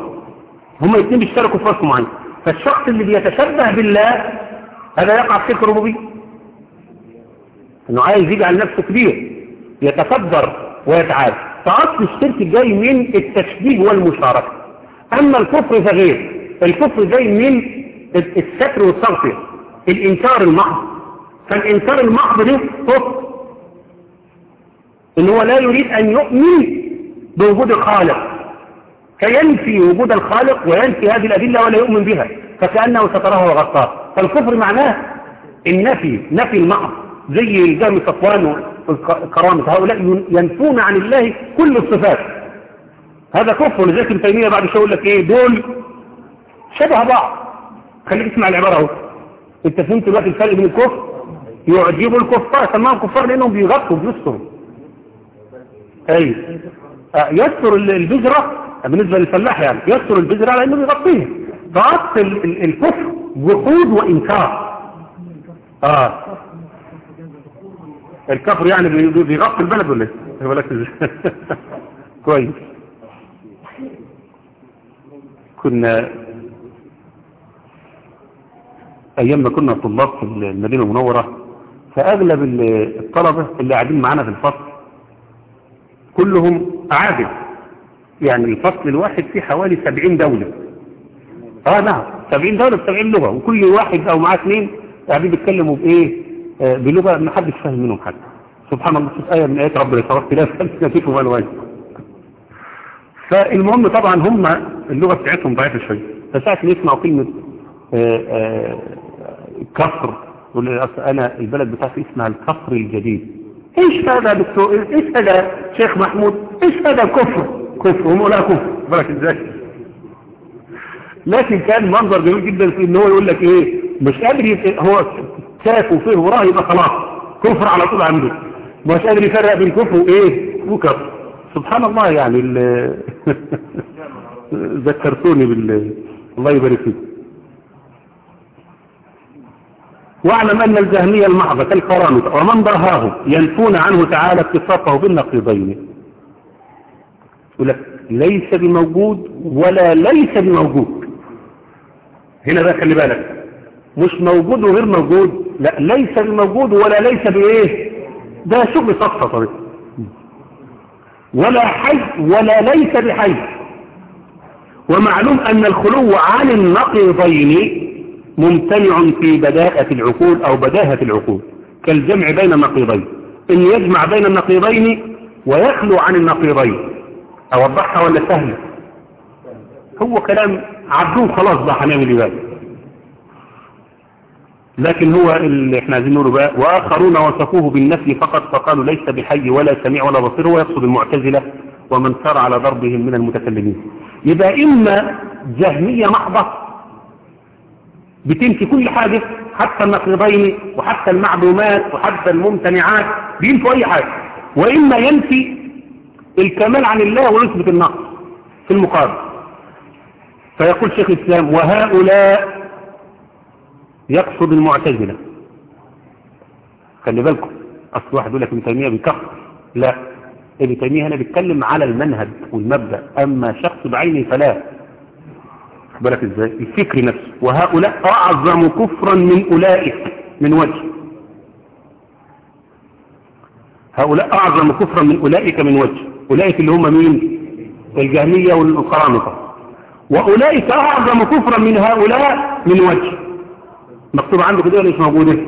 هما الاثنين بيشتركوا في وصف معين. فالشخص اللي بيتشبه بالله هذا يقع في شرك الربوبية. إنه عايز يجعل نفسه كبير يتكبر ويتعالى فاصل الشرك جاي من التشبيه والمشاركة. أما الكفر فغير. الكفر جاي من الستر والتغطيه الإنكار المحض. فالإنكار المحض ده كفر إن هو لا يريد أن يؤمن بوجود الخالق. فينفي وجود الخالق وينفي هذه الأدلة ولا يؤمن بها. فكأنه ستره وغطاه. فالكفر معناه النفي نفي المحض. زي الجهم بن صفوان والقرامطة هؤلاء ينفون عن الله كل الصفات. هذا كفر لذلك ابن تيمية بعد شوية يقول لك إيه دول شبه بعض. خليك اسمع العبارة أهو. أنت فهمت دلوقتي الفرق بين الكفر؟ يعجب الكفار سماهم كفار لأنهم بيغطوا بيستروا أي. يستر البذرة بالنسبة للفلاح يعني يستر البذرة على إنه بيغطيه. فأصل الكفر وقود وإنكار. آه. الكفر يعني بيغطي البلد ولا إيه؟ كويس. كنا أيام ما كنا طلاب في المدينة المنورة فأغلب الطلبة اللي قاعدين معانا في الفصل كلهم أعاجب يعني الفصل الواحد فيه حوالي 70 دولة. آه نعم 70 دولة ب 70 لغة وكل واحد أو معاه اثنين قاعدين بيتكلموا بإيه؟ آه بلغة ما حدش فاهم منهم حاجة سبحان الله شوف آية من آيات ربنا يصور خلاف نتيفه والوان فالمهم طبعا هم اللغة بتاعتهم ضعيفة شوية. فساعة ما يسمعوا كلمة آه آه كفر يقول لي أنا البلد بتاعتي اسمها الكفر الجديد. إيش هذا دكتور؟ إيش هذا شيخ محمود؟ إيش هذا كفر؟ كفر هم لا كفر؟ بالك إزاي لكن كان منظر جميل جدا في إن هو يقول لك إيه؟ مش قادر. هو شاف وفيه وراه يبقى خلاص كفر على طول عنده. مش قادر يفرق بين كفر وإيه؟ وكفر. سبحان الله يعني. ذكرتوني بال الله يبارك فيك. واعلم أن الجهمية المحضة كالقرامطة ومن ضاهاه ينفون عنه تعالى اتصافه بالنقيضين. يقول لك ليس بموجود ولا ليس بموجود. هنا بقى خلي بالك. مش موجود وغير موجود. لا ليس بموجود ولا ليس بإيه؟ ده شغل صفة طبعا ولا حي ولا ليس بحي. ومعلوم أن الخلو عن النقيضين ممتنع في بداءة العقول أو بداهة العقول كالجمع بين النقيضين. إن يجمع بين النقيضين ويخلو عن النقيضين. أوضحها ولا سهلة؟ هو كلام عبدون خلاص بقى هنعمل إيه لكن هو اللي إحنا عايزين نقوله بقى وآخرون وصفوه بالنفي فقط فقالوا ليس بحي ولا سميع ولا بصير هو يقصد المعتزلة ومن سار على ضربهم من المتكلمين. يبقى إما جهمية محضة بتنفي كل حاجة حتى النقيضين وحتى المعلومات وحتى الممتنعات بينفوا أي حاجة وإما ينفي الكمال عن الله ويثبت النقص في المقابل. فيقول شيخ الإسلام وهؤلاء يقصد المعتزلة. خلي بالكم أصل واحد يقول لك ابن تيمية بكفر لا ابن تيمية هنا بيتكلم على المنهج والمبدأ. أما شخص بعينه فلا. بالك إزاي؟ الفكر نفسه. وهؤلاء أعظم كفرا من أولئك من وجه. هؤلاء أعظم كفرا من أولئك من وجه. أولئك اللي هم مين؟ الجهمية والقرامطة. وأولئك أعظم كفرا من هؤلاء من وجه. مكتوب عندك كده ولا مش موجودة؟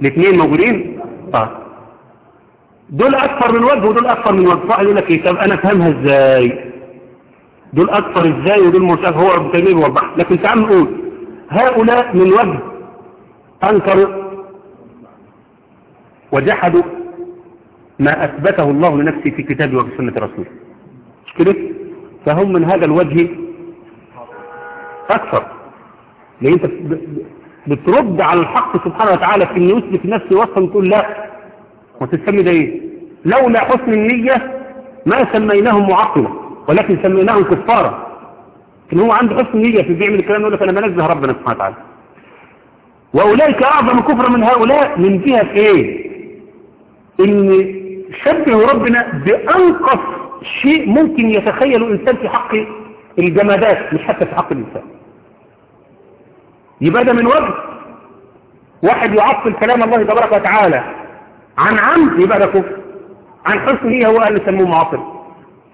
الاثنين موجودين؟ آه دول أكثر من وجه ودول أكثر من وجه. صح يقول لك إيه؟ طب أنا أفهمها إزاي؟ دول أكثر إزاي ودول مش هو ابن تيمية بيوضح لكن تعال نقول هؤلاء من وجه أنكروا وجحدوا ما أثبته الله لنفسه في كتابه وفي سنة رسوله. مش كده؟ فهم من هذا الوجه أكثر. لأن أنت بترد على الحق سبحانه وتعالى في أن يثبت نفسه وصفا تقول لا. وتسمي ده إيه؟ لولا حسن النية ما سميناهم معقلة ولكن سميناهم كفارة إن هو عنده حسن نية في بيعمل الكلام يقول لك أنا بنزه ربنا سبحانه وتعالى. وأولئك أعظم كفرا من هؤلاء من جهة إيه؟ إن شبه ربنا بأنقص شيء ممكن يتخيله الإنسان في حق الجمادات مش حتى في حق الإنسان. يبقى ده من وجه. واحد يعطل كلام الله تبارك وتعالى عن عمد يبقى ده كفر. عن حسن هي هو اللي سموه معاطل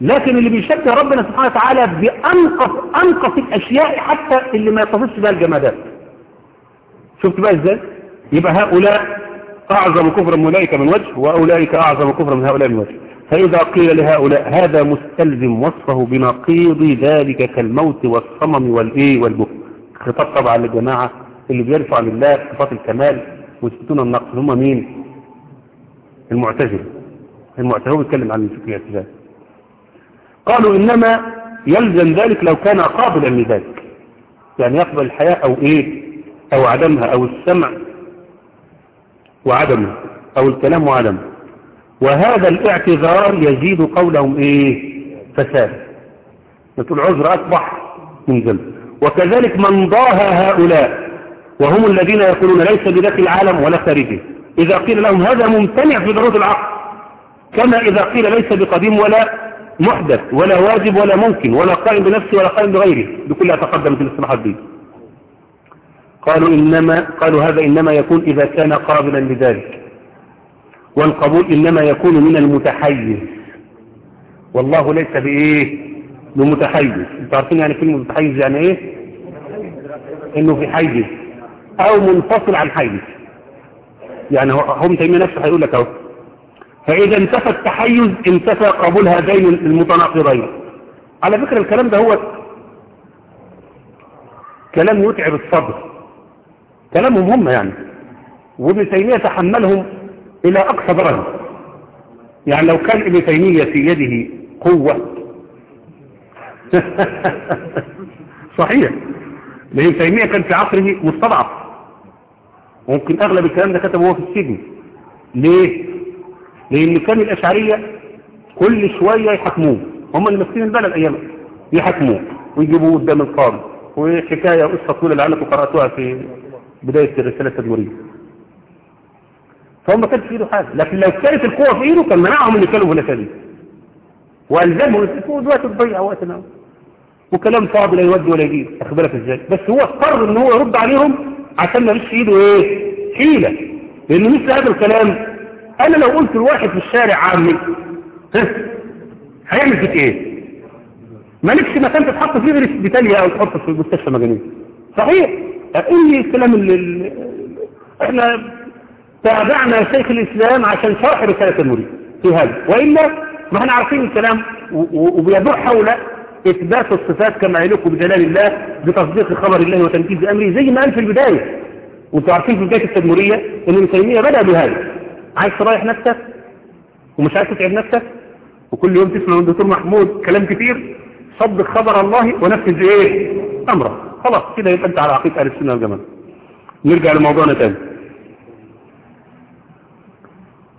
لكن اللي بيشبه ربنا سبحانه وتعالى بأنقص أنقص الأشياء حتى اللي ما يتصفش بها الجمادات. شفت بقى إزاي؟ يبقى هؤلاء أعظم كفرا من أولئك من وجه وأولئك أعظم كفرا من هؤلاء من وجه. فإذا قيل لهؤلاء هذا مستلزم وصفه بنقيض ذلك كالموت والصمم والإيه والبكم خطاب طبعا للجماعة اللي بيرفع لله صفات الكمال ويثبتون النقص. هم مين؟ المعتزلة. المعتزلة هو بيتكلم عن الفكريات ذلك قالوا إنما يلزم ذلك لو كان قابلا لذلك. يعني يقبل الحياة أو إيه؟ أو عدمها أو السمع وعدمه أو الكلام وعدمه. وهذا الاعتذار يزيد قولهم إيه؟ فساد. نقول عذر أصبح من ذنب. وكذلك من ضاهى هؤلاء وهم الذين يقولون ليس بداخل العالم ولا خارجه إذا قيل لهم هذا ممتنع في ضرورة العقل كما إذا قيل ليس بقديم ولا محدث ولا واجب ولا ممكن ولا قائم بنفسه ولا قائم بغيره بكلها تقدمت الاصطلاحات دي قالوا إنما قالوا هذا إنما يكون إذا كان قابلا لذلك. والقبول إنما يكون من المتحيز. والله ليس بإيه؟ بمتحيز أنتوا عارفين يعني كلمة متحيز يعني إيه؟ إنه في حيز. أو منفصل عن حيز. يعني هم تيمية نفسه هيقول لك اهو. فإذا انتفى التحيز انتفى قبول هذين المتناقضين. على فكرة الكلام ده هو كلام يتعب الصدر كلامهم هم يعني. وابن تيمية تحملهم إلى أقصى درجة. يعني لو كان ابن تيمية في يده قوة صحيح. لأن تيمية كان في عصره مستضعف. ممكن أغلب الكلام ده كتبه هو في السجن. ليه؟ لأن كان الأشعرية كل شوية يحكموه. هم اللي ماسكين البلد أيامها يحكموه. ويجيبوه قدام القاضي. وحكاية وقصة طويلة لعلكم قرأتوها في بداية الرسالة التدمرية فهم ما كانش في إيده حاجة. لكن لو كانت القوة في إيده كان منعهم اللي كانوا هنا دي وألزمهم. يسكتوا دلوقتي تضيع وقتنا. وكلام فاضي لا يودي ولا يجيب. أخبرك إزاي؟ بس هو اضطر إن هو يرد عليهم عشان ما في إيده إيه؟ حيلة. لأن مثل هذا الكلام. أنا لو قلت لواحد في الشارع عامي هيعمل فيك إيه؟ مالكش مكان تتحط فيه غير اسبيتاليا أو تحط في المستشفى مجانين. صحيح؟ إيه الكلام اللي, اللي إحنا تابعنا شيخ الإسلام عشان شرح رسالة المريد في هذا. وإلا ما إحنا عارفين الكلام وبيدور حول إثبات الصفات كما يليق بجلال الله بتصديق خبر الله وتنفيذ أمره زي ما قال في البداية. وانتوا عارفين في بداية التدمرية إن ابن تيمية بدأ بهذا. عايز تريح نفسك؟ ومش عايز تتعب نفسك؟ وكل يوم تسمع من الدكتور محمود كلام كتير صدق خبر الله ونفذ إيه؟ أمره. خلاص كده يبقى أنت على عقيدة أهل السنة والجماعة. نرجع لموضوعنا تاني.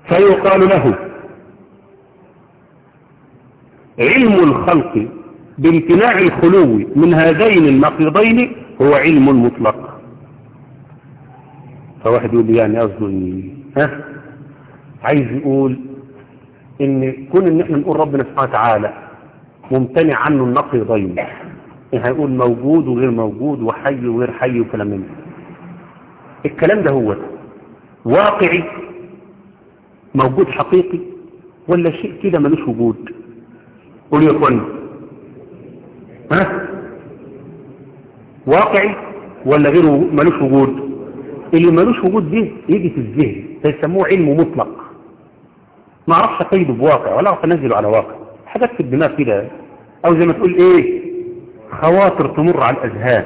فيقال له علم الخلق بامتناع الخلو من هذين النقيضين هو علم مطلق. فواحد يقول يعني إيه ها؟ عايز يقول إن كون إن إحنا نقول ربنا سبحانه وتعالى ممتنع عنه النقي ضيم يعني هيقول موجود وغير موجود وحي وغير حي وكلام من الكلام ده هو واقعي موجود حقيقي ولا شيء كده ملوش وجود؟ قول يا اخوانا ها؟ واقعي ولا غير وجود- ملوش وجود؟ اللي ملوش وجود ده يجي في الذهن فيسموه علم مطلق. ما أعرفش أقيده بواقع ولا أعرف أنزله على واقع. حاجات في الدماغ كده. أو زي ما تقول إيه؟ خواطر تمر على الأذهان.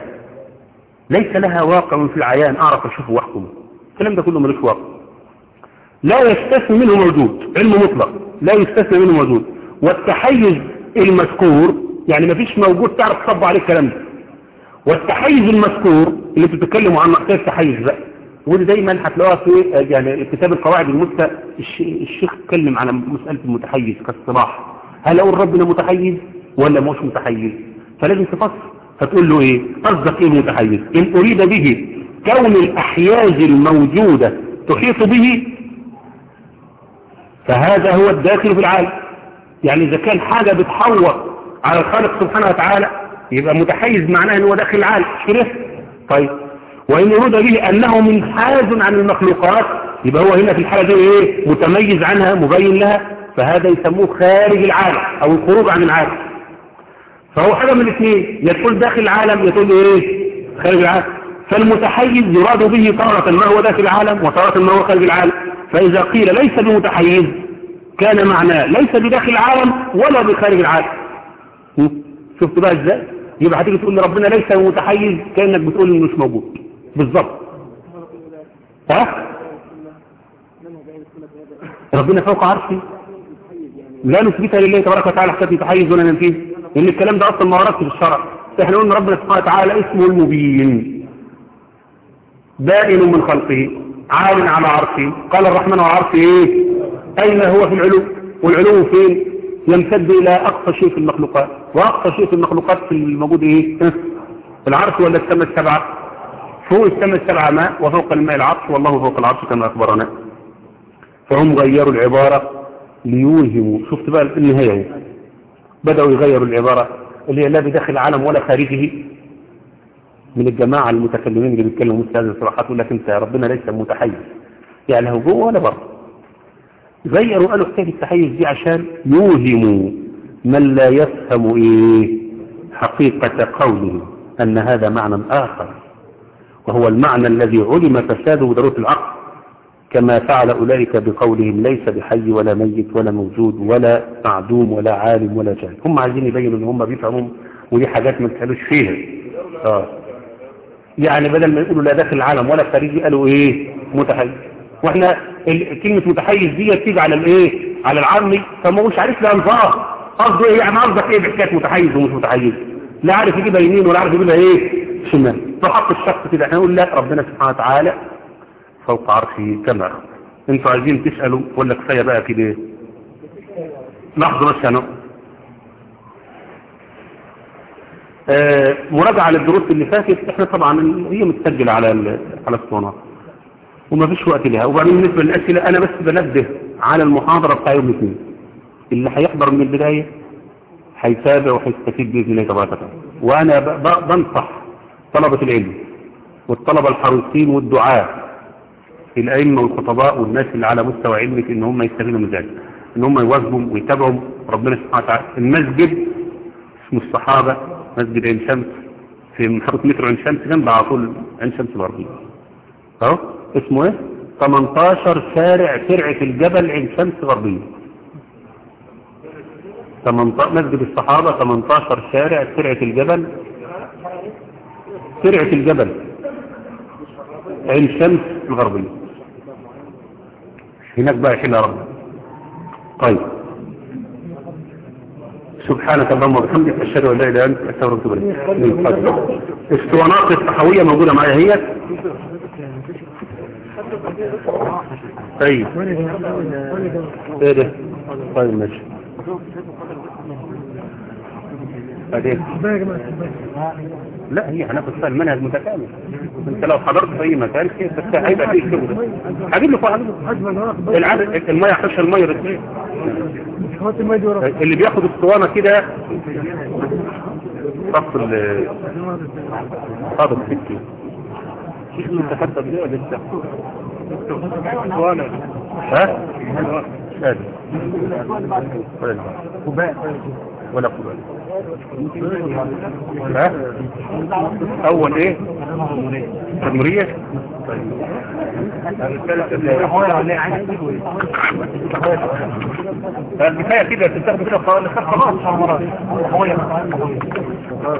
ليس لها واقع في العيان أعرف أشوفه وأحكمه. الكلام ده كله ملوش واقع. لا يستثني منه موجود علم مطلق. لا يستثني منه موجود. والتحيز المذكور يعني مفيش موجود تعرف تصب عليه الكلام ده. والتحيز المذكور اللي بتتكلموا عنه محتاج تحيز بقى ودي دايما هتلاقوها في يعني كتاب القواعد الش- الشيخ اتكلم على مسألة المتحيز كالصلاح هل أقول ربنا متحيز ولا مش متحيز؟ فلازم تفسر فتقول له إيه؟ قصدك إيه متحيز؟ إن أريد به كون الأحياز الموجودة تحيط به فهذا هو الداخل في العالم. يعني إذا كان حاجة بتحوط على الخالق سبحانه وتعالى يبقى متحيز معناه إن هو داخل العالم. كده طيب. وإن اريد به أنه منحاز عن المخلوقات يبقى هو هنا في الحالة دي إيه؟ متميز عنها مبين لها فهذا يسموه خارج العالم أو الخروج عن العالم. فهو حاجة من الاثنين. يدخل داخل العالم يقول إيه؟ خارج العالم. فالمتحيز يراد به تارة ما هو داخل العالم وتارة ما هو خارج العالم. فإذا قيل ليس بمتحيز كان معناه ليس بداخل العالم ولا بخارج العالم? شفت بقى إزاي؟ يبقى هتيجي تقول ربنا ليس متحيز كأنك بتقول إنه مش موجود. بالظبط. ها؟ ربنا فوق عرشه. لا نثبتها لله تبارك وتعالى حتى تحيز ولا ننفيه لأن الكلام ده أصلا ما وردش في الشرع. إحنا قلنا ربنا سبحانه وتعالى اسمه المبين. بائن من خلقه. عال على عرشه. قال الرحمن على عرشه إيه؟ أين هو في العلو؟ والعلو فين؟ يمتد إلى أقصى شيء في المخلوقات. وأقصى شيء في المخلوقات في الموجود ها؟ العرش ولا السماء السبعة؟ فوق السماء السبعة ماء وفوق الماء العرش والله فوق العرش كما أخبرنا. فهم غيروا العبارة ليوهموا. شفت بقى النهاية. بدأوا يغيروا العبارة اللي هي لا بداخل العالم ولا خارجه. من الجماعة المتكلمين اللي بيتكلموا مثل هذه الصراحات يقول لك انت ربنا ليس متحيز. يعني هو جوه ولا بره؟ غيروا قالوا حكاية التحيز دي عشان يوهموا من لا يفهم إيه حقيقة قوله أن هذا معنى آخر وهو المعنى الذي علم فساده بضرورة العقل كما فعل أولئك بقولهم ليس بحي ولا ميت ولا موجود ولا معدوم ولا عالم ولا جاهل. هم عايزين يبينوا إن هم بيفهموا ودي حاجات ما تسألوش فيها. آه. يعني بدل ما يقولوا لا داخل العالم ولا خارجي قالوا إيه؟ متحيز. وإحنا كلمة متحيز دي تيجي على الايه؟ على العامي فما هوش عارف لها نظام قصده إيه؟ يعني قصدك إيه بحكاية متحيز ومش متحيز؟ لا عارف يجيبها يمين ولا عارف يجيبها إيه؟ شمال. فحط الشخص كده. إحنا نقول لا ربنا سبحانه وتعالى فوق عرشه كما. أنتوا عايزين تسألوا؟ ولا كفاية بقى كده. لحظة بس أنا آه مراجعة للدروس اللي فاتت. إحنا طبعا هي متسجلة على على الصونات وما فيش وقت لها. وبعدين بالنسبة للأسئلة أنا بس بنبه على المحاضرة بتاع يوم الاثنين. اللي هيحضر من البداية هيتابع وهيستفيد بإذن الله تبارك وتعالى. ب- بنصح طلبة العلم والطلبة الحريصين والدعاة الأئمة والخطباء والناس اللي على مستوى علمك إن هم يستفيدوا من ذلك. إن هم يواظبوا ويتابعوا ربنا سبحانه وتعالى المسجد اسمه الصحابة مسجد عين شمس في محطة مترو عين شمس جنب على طول عين شمس الغربية أهو. اسمه إيه؟ 18 شارع ترعة الجبل عين شمس غربية. 18 مسجد الصحابة 18 شارع ترعة الجبل. ترعة الجبل. عين شمس الغربية هناك بقى يحل رب. طيب. سبحانك اللهم وبحمدك أشهد أن لا إله إلا أنت أستغفرك وأتوب إليك. اسطوانات الصحوية موجودة معايا هي؟ طيب. إيه ده؟ طيب ماشي. بعدين؟ لا هي هناخد فيها المنهج متكامل انت لو حضرت في أي مكان بس هيبقى فيه شغل. هجيب لكم هجيب العدد الميه يخش الميه رسميه اللي بياخد اسطوانه كده صف ال هذا السكي شيخ انت حتى لسه ها؟ ولا ولا قبال ها اول إيه تمرية الكفاية كده تستخدم كده خلاص. خلاص.